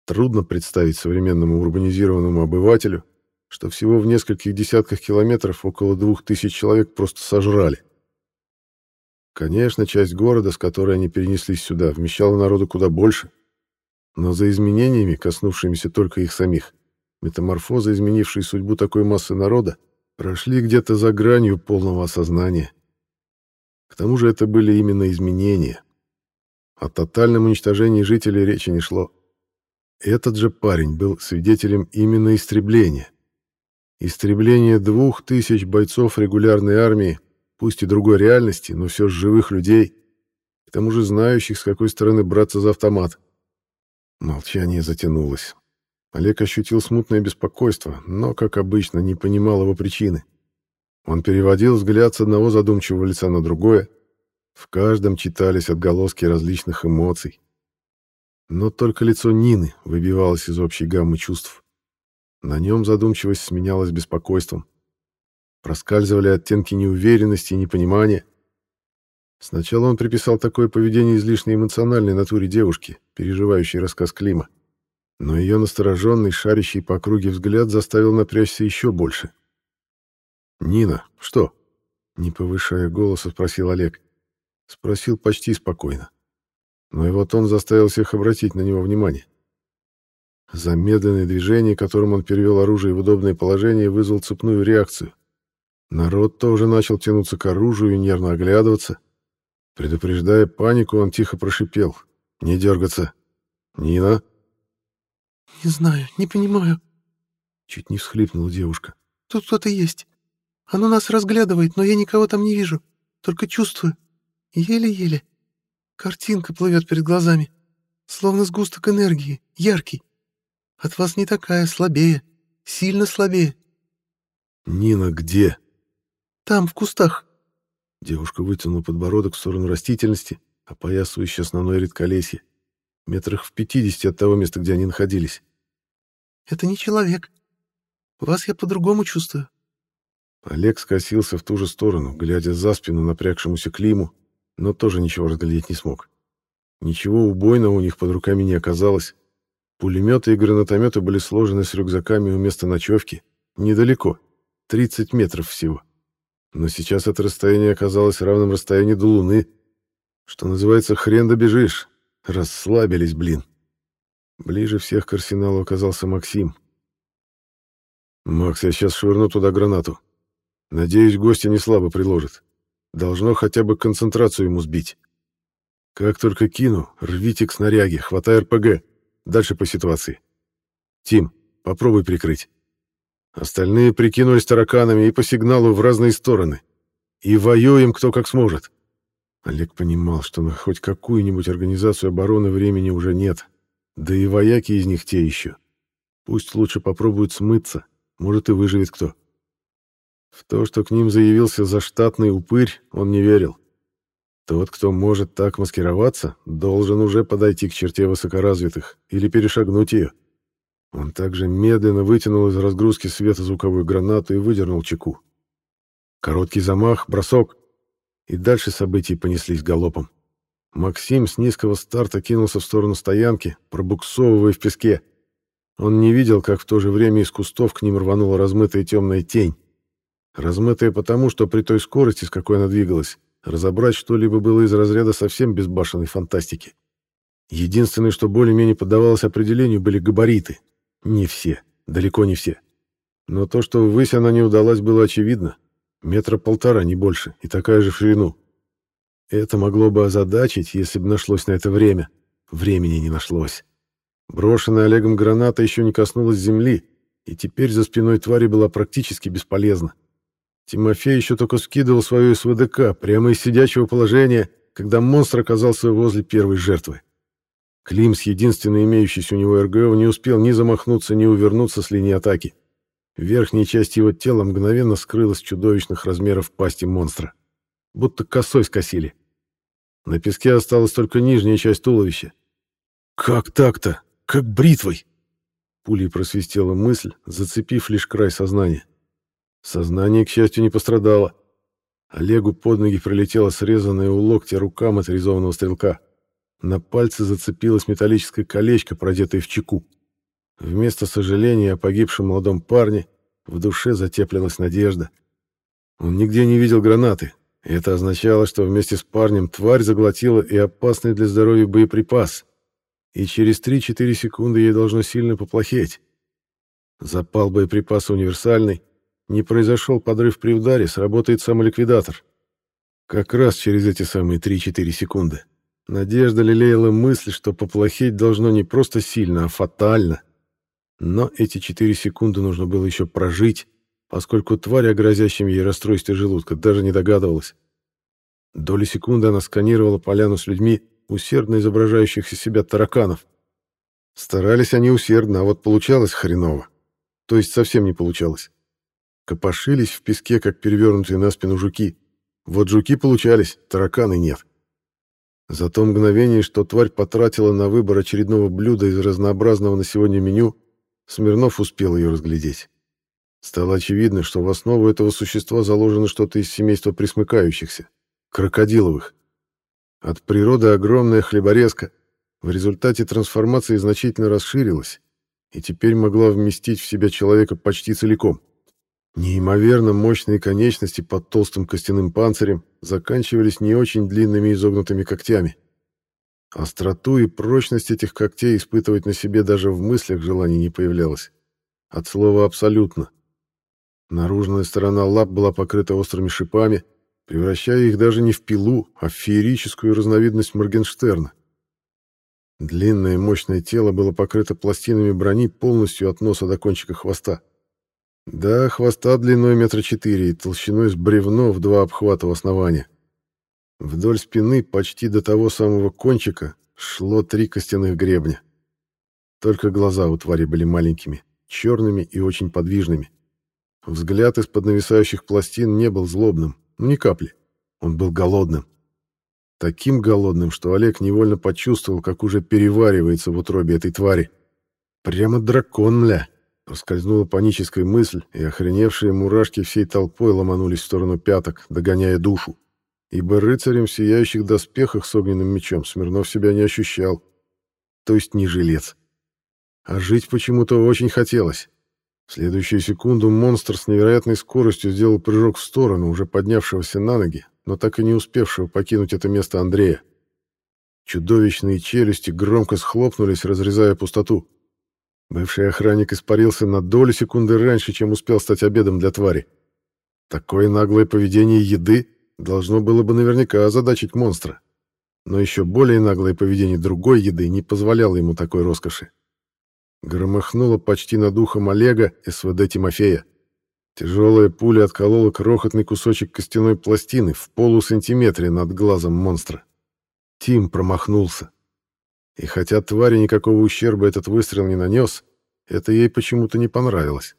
Трудно представить современному урбанизированному обывателю, что всего в нескольких десятках километров около двух тысяч человек просто сожрали. Конечно, часть города, с которой они перенеслись сюда, вмещала народу куда больше, но за изменениями, коснувшимися только их самих, метаморфозы, изменившие судьбу такой массы народа, прошли где-то за гранью полного осознания. К тому же это были именно изменения. О тотальном уничтожении жителей речи не шло. Этот же парень был свидетелем именно истребления. Истребление двух тысяч бойцов регулярной армии, пусть и другой реальности, но все же живых людей, к тому же знающих, с какой стороны браться за автомат. Молчание затянулось. Олег ощутил смутное беспокойство, но, как обычно, не понимал его причины. Он переводил взгляд с одного задумчивого лица на другое. В каждом читались отголоски различных эмоций. Но только лицо Нины выбивалось из общей гаммы чувств. На нем задумчивость сменялась беспокойством. Проскальзывали оттенки неуверенности и непонимания. Сначала он приписал такое поведение излишне эмоциональной натуре девушки, переживающей рассказ Клима. Но ее настороженный, шарящий по округе взгляд заставил напрячься еще больше. «Нина, что?» Не повышая голоса, спросил Олег. Спросил почти спокойно. Но и вот он заставил всех обратить на него внимание. Замедленное движение, которым он перевел оружие в удобное положение, вызвал цепную реакцию. Народ тоже начал тянуться к оружию и нервно оглядываться. Предупреждая панику, он тихо прошипел. «Не дергаться! Нина!»
«Не знаю, не понимаю».
Чуть не всхлипнула девушка.
«Тут кто-то есть. Оно нас разглядывает, но я никого там не вижу. Только чувствую. Еле-еле. Картинка плывет перед глазами. Словно сгусток энергии. Яркий. От вас не такая, слабее. Сильно слабее».
«Нина где?»
«Там, в кустах».
Девушка вытянула подбородок в сторону растительности, опоясывающей основное редколесье метрах в пятидесяти от того места, где они находились.
«Это не человек. Вас я по-другому чувствую».
Олег скосился в ту же сторону, глядя за спину напрягшемуся Климу, но тоже ничего разглядеть не смог. Ничего убойного у них под руками не оказалось. Пулеметы и гранатометы были сложены с рюкзаками у места ночевки. Недалеко. 30 метров всего. Но сейчас это расстояние оказалось равным расстоянию до Луны. Что называется, хрен добежишь. Расслабились, блин. Ближе всех к арсеналу оказался Максим. «Макс, я сейчас швырну туда гранату. Надеюсь, гостя не слабо приложит. Должно хотя бы концентрацию ему сбить. Как только кину, рвите к снаряге, хватай РПГ. Дальше по ситуации. Тим, попробуй прикрыть. Остальные прикинулись тараканами и по сигналу в разные стороны. И воюем кто как сможет. Олег понимал, что на хоть какую-нибудь организацию обороны времени уже нет. Да и вояки из них те еще. Пусть лучше попробуют смыться, может и выживет кто. В то, что к ним заявился заштатный упырь, он не верил. Тот, кто может так маскироваться, должен уже подойти к черте высокоразвитых или перешагнуть ее. Он также медленно вытянул из разгрузки светозвуковую гранату и выдернул чеку. Короткий замах, бросок, и дальше события понеслись галопом. Максим с низкого старта кинулся в сторону стоянки, пробуксовывая в песке. Он не видел, как в то же время из кустов к ним рванула размытая темная тень. Размытая потому, что при той скорости, с какой она двигалась, разобрать что-либо было из разряда совсем безбашенной фантастики. Единственное, что более-менее поддавалось определению, были габариты. Не все, далеко не все. Но то, что ввысь она не удалась, было очевидно. Метра полтора, не больше, и такая же в ширину. Это могло бы озадачить, если бы нашлось на это время. Времени не нашлось. Брошенная Олегом граната еще не коснулась земли, и теперь за спиной твари была практически бесполезна. Тимофей еще только скидывал свою СВДК прямо из сидячего положения, когда монстр оказался возле первой жертвы. Клим с единственной имеющейся у него РГО не успел ни замахнуться, ни увернуться с линии атаки. Верхняя часть его тела мгновенно скрылась чудовищных размеров пасти монстра будто косой скосили. На песке осталась только нижняя часть туловища. «Как так-то? Как бритвой?» Пулей просвистела мысль, зацепив лишь край сознания. Сознание, к счастью, не пострадало. Олегу под ноги прилетела срезанная у локтя рука моторизованного стрелка. На пальце зацепилось металлическое колечко, продетое в чеку. Вместо сожаления о погибшем молодом парне в душе затеплилась надежда. Он нигде не видел гранаты, это означало, что вместе с парнем тварь заглотила и опасный для здоровья боеприпас, и через 3-4 секунды ей должно сильно поплохеть. Запал боеприпаса универсальный, не произошел подрыв при ударе, сработает самоликвидатор. Как раз через эти самые 3-4 секунды. Надежда лелеяла мысль, что поплохеть должно не просто сильно, а фатально. Но эти 4 секунды нужно было еще прожить, поскольку тварь о грозящем ей расстройстве желудка даже не догадывалась. Доли секунды она сканировала поляну с людьми, усердно изображающих из себя тараканов. Старались они усердно, а вот получалось хреново. То есть совсем не получалось. Копошились в песке, как перевернутые на спину жуки. Вот жуки получались, тараканы нет. За то мгновение, что тварь потратила на выбор очередного блюда из разнообразного на сегодня меню, Смирнов успел ее разглядеть. Стало очевидно, что в основу этого существа заложено что-то из семейства присмыкающихся, крокодиловых. От природы огромная хлеборезка в результате трансформации значительно расширилась и теперь могла вместить в себя человека почти целиком. Неимоверно мощные конечности под толстым костяным панцирем заканчивались не очень длинными изогнутыми когтями. Остроту и прочность этих когтей испытывать на себе даже в мыслях желания не появлялось. От слова «абсолютно». Наружная сторона лап была покрыта острыми шипами, превращая их даже не в пилу, а в феерическую разновидность Моргенштерна. Длинное мощное тело было покрыто пластинами брони полностью от носа до кончика хвоста. Да, хвоста длиной метра четыре и толщиной с бревно в два обхвата у основания. Вдоль спины, почти до того самого кончика, шло три костяных гребня. Только глаза у твари были маленькими, черными и очень подвижными. Взгляд из-под нависающих пластин не был злобным, ну ни капли. Он был голодным. Таким голодным, что Олег невольно почувствовал, как уже переваривается в утробе этой твари. Прямо дракон, ля. Проскользнула паническая мысль, и охреневшие мурашки всей толпой ломанулись в сторону пяток, догоняя душу. Ибо рыцарем в сияющих доспехах с огненным мечом Смирнов себя не ощущал. То есть не жилец. А жить почему-то очень хотелось. В следующую секунду монстр с невероятной скоростью сделал прыжок в сторону, уже поднявшегося на ноги, но так и не успевшего покинуть это место Андрея. Чудовищные челюсти громко схлопнулись, разрезая пустоту. Бывший охранник испарился на долю секунды раньше, чем успел стать обедом для твари. Такое наглое поведение еды должно было бы наверняка озадачить монстра. Но еще более наглое поведение другой еды не позволяло ему такой роскоши. Громыхнуло почти над ухом Олега СВД Тимофея. Тяжелая пуля отколола крохотный кусочек костяной пластины в полусантиметре над глазом монстра. Тим промахнулся. И хотя твари никакого ущерба этот выстрел не нанес, это ей почему-то не понравилось.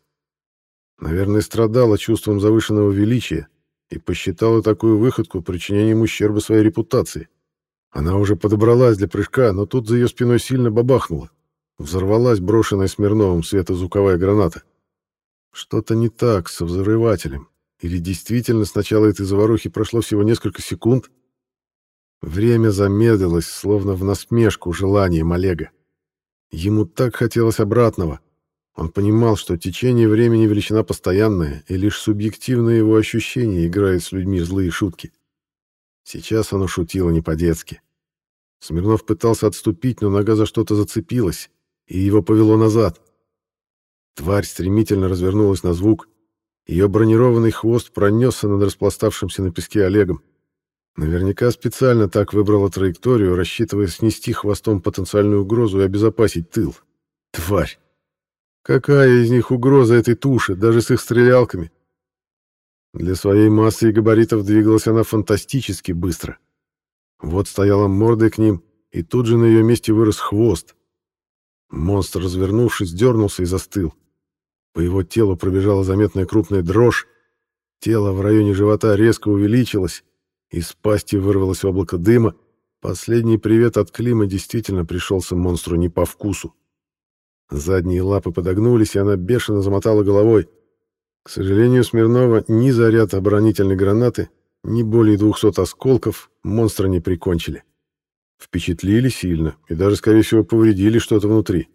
Наверное, страдала чувством завышенного величия и посчитала такую выходку причинением ущерба своей репутации. Она уже подобралась для прыжка, но тут за ее спиной сильно бабахнуло. Взорвалась брошенная Смирновым светозвуковая граната. Что-то не так со взрывателем. Или действительно с начала этой заварухи прошло всего несколько секунд? Время замедлилось, словно в насмешку желанием Олега. Ему так хотелось обратного. Он понимал, что течение времени величина постоянная, и лишь субъективные его ощущения играют с людьми злые шутки. Сейчас оно шутило не по-детски. Смирнов пытался отступить, но нога за что-то зацепилась, и его повело назад. Тварь стремительно развернулась на звук. Ее бронированный хвост пронесся над распластавшимся на песке Олегом. Наверняка специально так выбрала траекторию, рассчитывая снести хвостом потенциальную угрозу и обезопасить тыл. Тварь! Какая из них угроза этой туши, даже с их стрелялками? Для своей массы и габаритов двигалась она фантастически быстро. Вот стояла мордой к ним, и тут же на ее месте вырос хвост. Монстр, развернувшись, дернулся и застыл. По его телу пробежала заметная крупная дрожь. Тело в районе живота резко увеличилось, из пасти вырвалось облако дыма. Последний привет от Клима действительно пришелся монстру не по вкусу. Задние лапы подогнулись, и она бешено замотала головой. К сожалению, Смирнова ни заряд оборонительной гранаты, ни более двухсот осколков монстра не прикончили. Впечатлили сильно и даже, скорее всего, повредили что-то внутри,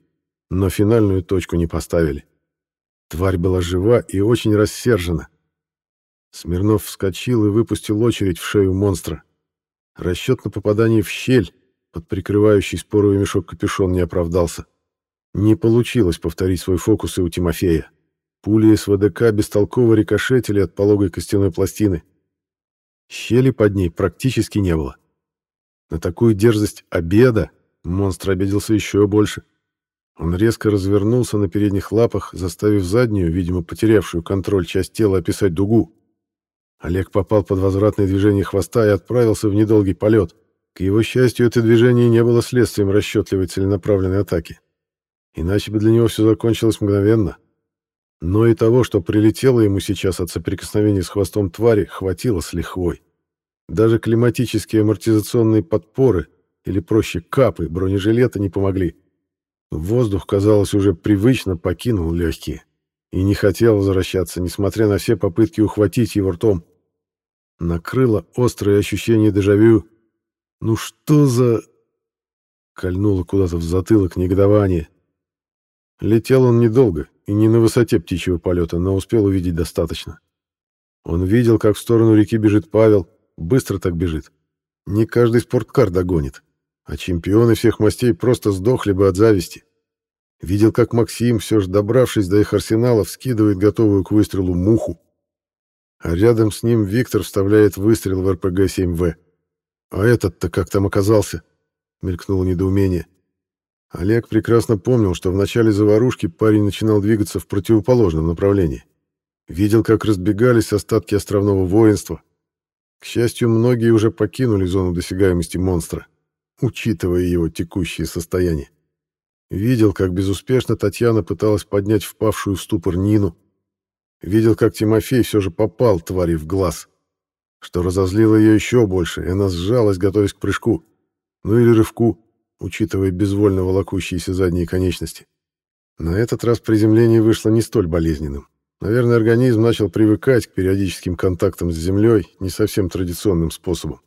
но финальную точку не поставили. Тварь была жива и очень рассержена. Смирнов вскочил и выпустил очередь в шею монстра. Расчет на попадание в щель под прикрывающий споровый мешок капюшон не оправдался. Не получилось повторить свой фокус и у Тимофея. Пули из ВДК бестолково рикошетили от пологой костяной пластины. Щели под ней практически не было. На такую дерзость обеда монстр обиделся еще больше. Он резко развернулся на передних лапах, заставив заднюю, видимо, потерявшую контроль часть тела, описать дугу. Олег попал под возвратное движение хвоста и отправился в недолгий полет. К его счастью, это движение не было следствием расчетливой целенаправленной атаки. Иначе бы для него все закончилось мгновенно. Но и того, что прилетело ему сейчас от соприкосновения с хвостом твари, хватило с лихвой. Даже климатические амортизационные подпоры, или проще капы, бронежилета не помогли. Воздух, казалось, уже привычно покинул легкие и не хотел возвращаться, несмотря на все попытки ухватить его ртом. Накрыло острое ощущение дежавю. Ну что за... Кольнуло куда-то в затылок негодование. Летел он недолго и не на высоте птичьего полета, но успел увидеть достаточно. Он видел, как в сторону реки бежит Павел, быстро так бежит. Не каждый спорткар догонит, а чемпионы всех мастей просто сдохли бы от зависти. Видел, как Максим, все же добравшись до их арсеналов, скидывает готовую к выстрелу муху а рядом с ним Виктор вставляет выстрел в РПГ-7В. «А этот-то как там оказался?» — мелькнуло недоумение. Олег прекрасно помнил, что в начале заварушки парень начинал двигаться в противоположном направлении. Видел, как разбегались остатки островного воинства. К счастью, многие уже покинули зону досягаемости монстра, учитывая его текущее состояние. Видел, как безуспешно Татьяна пыталась поднять впавшую в ступор Нину, Видел, как Тимофей все же попал твари в глаз, что разозлило ее еще больше, и она сжалась, готовясь к прыжку. Ну или рывку, учитывая безвольно волокущиеся задние конечности. На этот раз приземление вышло не столь болезненным. Наверное, организм начал привыкать к периодическим контактам с землей не совсем традиционным способом.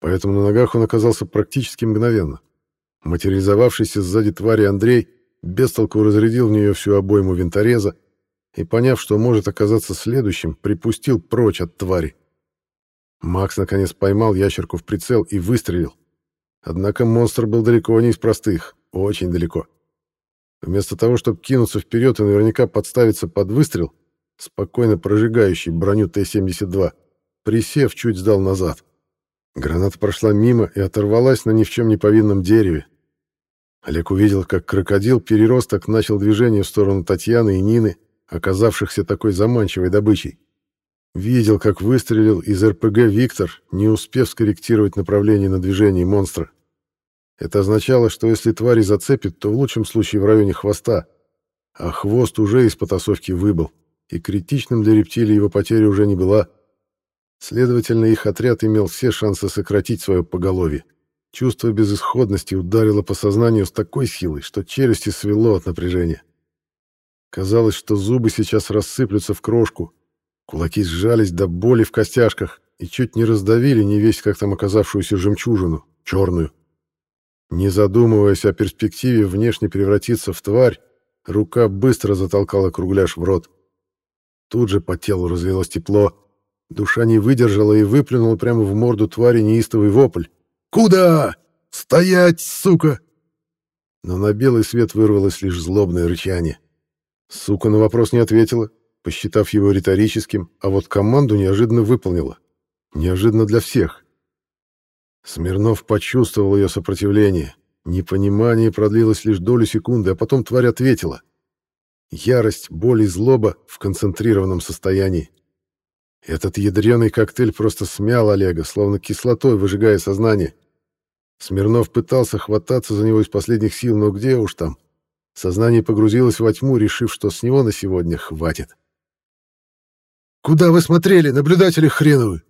Поэтому на ногах он оказался практически мгновенно. Материализовавшийся сзади твари Андрей бестолку разрядил в нее всю обойму винтореза, и, поняв, что может оказаться следующим, припустил прочь от твари. Макс наконец поймал ящерку в прицел и выстрелил. Однако монстр был далеко не из простых, очень далеко. Вместо того, чтобы кинуться вперед и наверняка подставиться под выстрел, спокойно прожигающий броню Т-72, присев, чуть сдал назад. Граната прошла мимо и оторвалась на ни в чем не повинном дереве. Олег увидел, как крокодил-переросток начал движение в сторону Татьяны и Нины, оказавшихся такой заманчивой добычей. Видел, как выстрелил из РПГ «Виктор», не успев скорректировать направление на движение монстра. Это означало, что если твари зацепит, то в лучшем случае в районе хвоста, а хвост уже из потасовки выбыл, и критичным для рептилий его потеря уже не была. Следовательно, их отряд имел все шансы сократить свое поголовье. Чувство безысходности ударило по сознанию с такой силой, что челюсти свело от напряжения. Казалось, что зубы сейчас рассыплются в крошку. Кулаки сжались до боли в костяшках и чуть не раздавили невесть как там оказавшуюся жемчужину, черную. Не задумываясь о перспективе внешне превратиться в тварь, рука быстро затолкала кругляш в рот. Тут же по телу разлилось тепло, Душа не выдержала и выплюнула прямо в морду твари неистовый вопль. «Куда? Стоять, сука!» Но на белый свет вырвалось лишь злобное рычание. Сука на вопрос не ответила, посчитав его риторическим, а вот команду неожиданно выполнила. Неожиданно для всех. Смирнов почувствовал ее сопротивление. Непонимание продлилось лишь долю секунды, а потом тварь ответила. Ярость, боль и злоба в концентрированном состоянии. Этот ядреный коктейль просто смял Олега, словно кислотой выжигая сознание. Смирнов пытался хвататься за него из последних сил, но где уж там. Сознание погрузилось во тьму, решив, что с него на сегодня хватит. «Куда вы смотрели, наблюдатели хреновы?»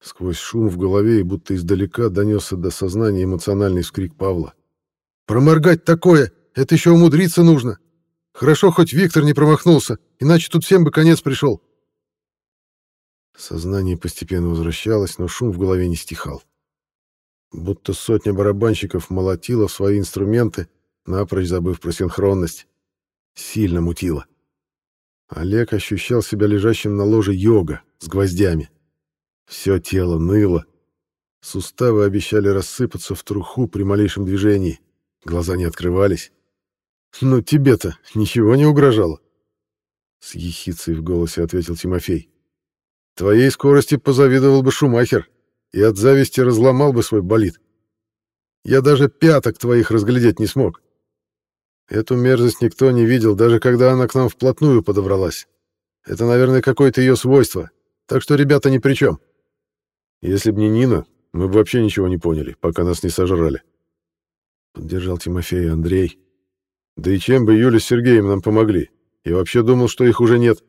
Сквозь шум в голове и будто издалека донесся до сознания эмоциональный вскрик Павла. «Проморгать такое! Это еще умудриться нужно! Хорошо, хоть Виктор не промахнулся, иначе тут всем бы конец пришел!» Сознание постепенно возвращалось, но шум в голове не стихал. Будто сотня барабанщиков молотила в свои инструменты, напрочь забыв про синхронность. Сильно мутило. Олег ощущал себя лежащим на ложе йога с гвоздями. Все тело ныло. Суставы обещали рассыпаться в труху при малейшем движении. Глаза не открывались. «Ну тебе-то ничего не угрожало?» С ехицей в голосе ответил Тимофей. Твоей скорости позавидовал бы Шумахер и от зависти разломал бы свой болид. Я даже пяток твоих разглядеть не смог. Эту мерзость никто не видел, даже когда она к нам вплотную подобралась. Это, наверное, какое-то ее свойство, так что ребята ни при чем. Если б не Нина, мы бы вообще ничего не поняли, пока нас не сожрали. Поддержал Тимофей Андрей. Да и чем бы Юля с Сергеем нам помогли? Я вообще думал, что их уже нет.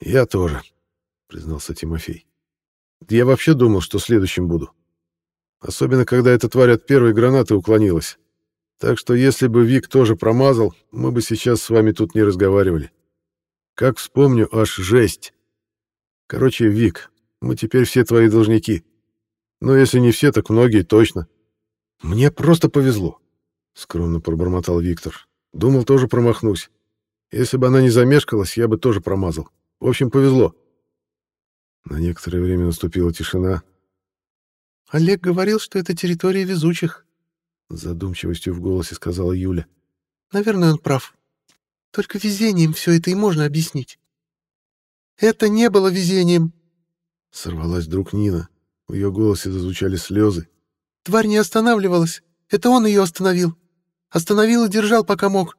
«Я тоже», — признался Тимофей. «Я вообще думал, что следующим буду. Особенно, когда эта тварь от первой гранаты уклонилась. Так что если бы Вик тоже промазал, мы бы сейчас с вами тут не разговаривали. Как вспомню, аж жесть. Короче, Вик, мы теперь все твои должники. Но если не все, так многие точно. Мне просто повезло, — скромно пробормотал Виктор. Думал, тоже промахнусь. Если бы она не замешкалась, я бы тоже промазал. В общем, повезло. На некоторое время наступила тишина.
Олег говорил, что это территория везучих,
задумчивостью в голосе сказала Юля.
Наверное, он прав. Только везением все это и можно объяснить. Это не было везением.
Сорвалась вдруг Нина. В ее голосе зазвучали слезы.
Тварь не останавливалась. Это он ее остановил. Остановил и держал, пока мог.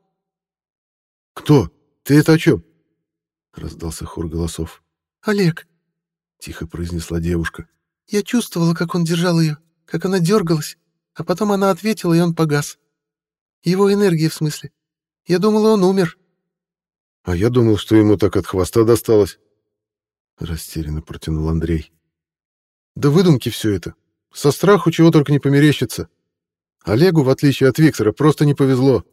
Кто? Ты это о чем? — раздался хор голосов.
«Олег», —
тихо произнесла девушка.
«Я чувствовала, как он держал ее, как она дергалась, а потом она ответила, и он погас. Его энергия, в смысле. Я думала, он умер».
«А я думал, что ему так от хвоста досталось», — растерянно протянул Андрей. «Да выдумки все это. Со страху чего только не померещится. Олегу, в отличие от Виктора, просто не повезло.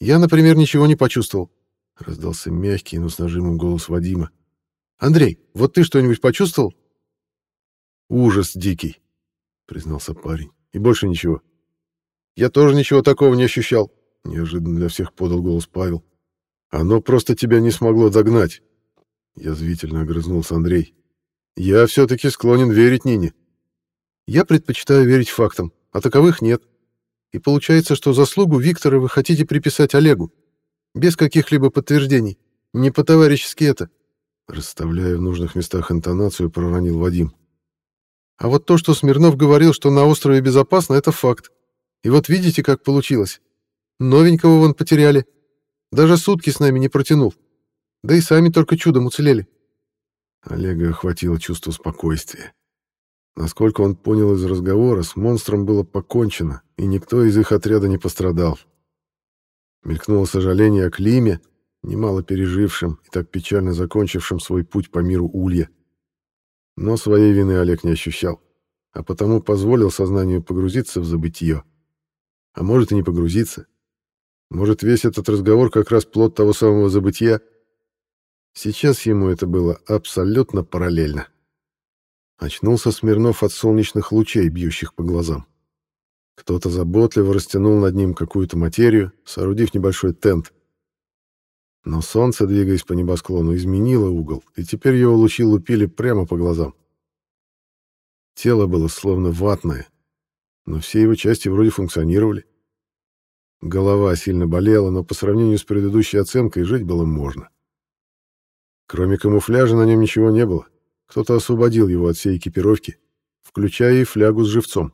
Я, например, ничего не почувствовал. — раздался мягкий, но с нажимом голос Вадима. «Андрей, вот ты что-нибудь почувствовал?» «Ужас дикий», — признался парень. «И больше ничего». «Я тоже ничего такого не ощущал», — неожиданно для всех подал голос Павел. «Оно просто тебя не смогло догнать», — язвительно огрызнулся Андрей. «Я все-таки склонен верить Нине». «Я предпочитаю верить фактам, а таковых нет. И получается, что заслугу Виктора вы хотите приписать Олегу», без каких-либо подтверждений. Не по-товарищески это. Расставляя в нужных местах интонацию, проронил Вадим. А вот то, что Смирнов говорил, что на острове безопасно, это факт. И вот видите, как получилось. Новенького вон потеряли. Даже сутки с нами не протянул. Да и сами только чудом уцелели. Олега охватило чувство спокойствия. Насколько он понял из разговора, с монстром было покончено, и никто из их отряда не пострадал. Мелькнуло сожаление о Климе, немало пережившим и так печально закончившим свой путь по миру Улья. Но своей вины Олег не ощущал, а потому позволил сознанию погрузиться в забытье. А может и не погрузиться. Может, весь этот разговор как раз плод того самого забытия? Сейчас ему это было абсолютно параллельно. Очнулся Смирнов от солнечных лучей, бьющих по глазам. Кто-то заботливо растянул над ним какую-то материю, соорудив небольшой тент. Но солнце, двигаясь по небосклону, изменило угол, и теперь его лучи лупили прямо по глазам. Тело было словно ватное, но все его части вроде функционировали. Голова сильно болела, но по сравнению с предыдущей оценкой жить было можно. Кроме камуфляжа на нем ничего не было. Кто-то освободил его от всей экипировки, включая и флягу с живцом.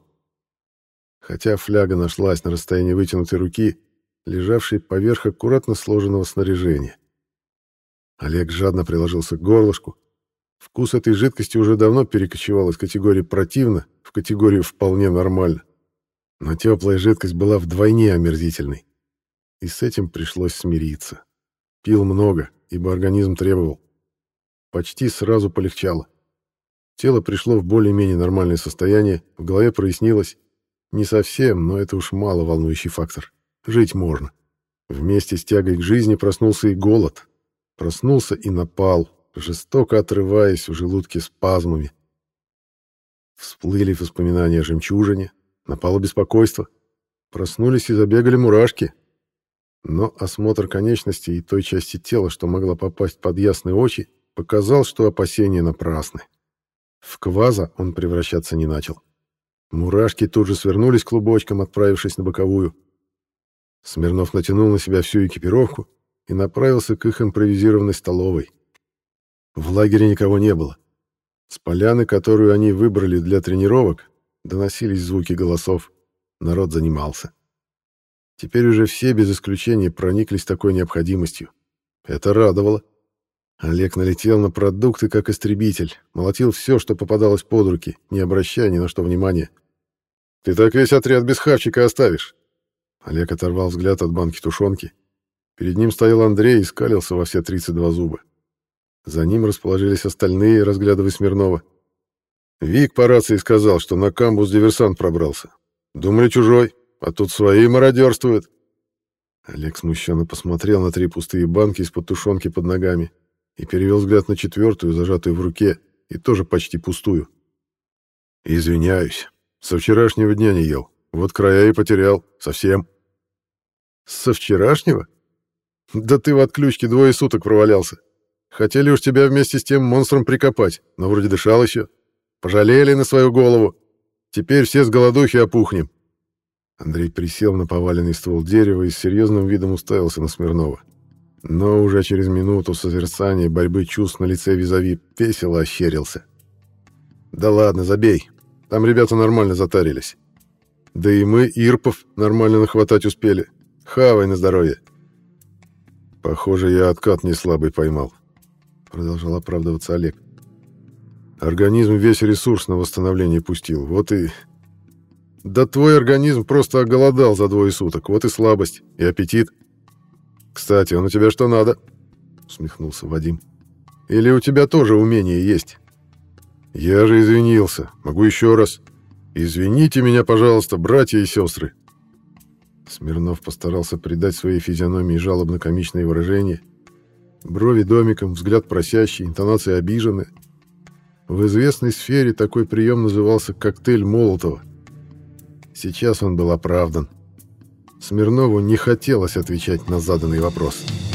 Хотя фляга нашлась на расстоянии вытянутой руки, лежавшей поверх аккуратно сложенного снаряжения. Олег жадно приложился к горлышку. Вкус этой жидкости уже давно перекочевал из категории «противно» в категорию «вполне нормально». Но теплая жидкость была вдвойне омерзительной. И с этим пришлось смириться. Пил много, ибо организм требовал. Почти сразу полегчало. Тело пришло в более-менее нормальное состояние, в голове прояснилось. Не совсем, но это уж мало волнующий фактор. Жить можно. Вместе с тягой к жизни проснулся и голод. Проснулся и напал, жестоко отрываясь в желудке спазмами. Всплыли воспоминания о жемчужине, напало беспокойство. Проснулись и забегали мурашки. Но осмотр конечностей и той части тела, что могла попасть под ясные очи, показал, что опасения напрасны. В кваза он превращаться не начал. Мурашки тут же свернулись клубочком, отправившись на боковую. Смирнов натянул на себя всю экипировку и направился к их импровизированной столовой. В лагере никого не было. С поляны, которую они выбрали для тренировок, доносились звуки голосов. Народ занимался. Теперь уже все без исключения прониклись такой необходимостью. Это радовало. Олег налетел на продукты как истребитель, молотил все, что попадалось под руки, не обращая ни на что внимания. «Ты так весь отряд без хавчика оставишь!» Олег оторвал взгляд от банки тушенки. Перед ним стоял Андрей и скалился во все 32 зуба. За ним расположились остальные, разглядывая Смирнова. Вик по рации сказал, что на камбус диверсант пробрался. Думали, чужой, а тут свои мародерствуют. Олег смущенно посмотрел на три пустые банки из-под тушенки под ногами и перевел взгляд на четвертую, зажатую в руке, и тоже почти пустую. «Извиняюсь. Со вчерашнего дня не ел. Вот края и потерял. Совсем». «Со вчерашнего? Да ты в отключке двое суток провалялся. Хотели уж тебя вместе с тем монстром прикопать, но вроде дышал еще. Пожалели на свою голову. Теперь все с голодухи опухнем». Андрей присел на поваленный ствол дерева и с серьезным видом уставился на Смирнова. Но уже через минуту созерцания борьбы чувств на лице визави весело ощерился. «Да ладно, забей. Там ребята нормально затарились. Да и мы, Ирпов, нормально нахватать успели. Хавай на здоровье». «Похоже, я откат не слабый поймал», — продолжал оправдываться Олег. «Организм весь ресурс на восстановление пустил. Вот и...» «Да твой организм просто оголодал за двое суток. Вот и слабость, и аппетит». «Кстати, он у тебя что надо?» — усмехнулся Вадим. «Или у тебя тоже умение есть?» «Я же извинился. Могу еще раз. Извините меня, пожалуйста, братья и сестры». Смирнов постарался придать своей физиономии жалобно-комичные выражения. Брови домиком, взгляд просящий, интонация обиженная. В известной сфере такой прием назывался «коктейль Молотова». Сейчас он был оправдан. Смирнову не хотелось отвечать на заданный вопрос. «Смирнов»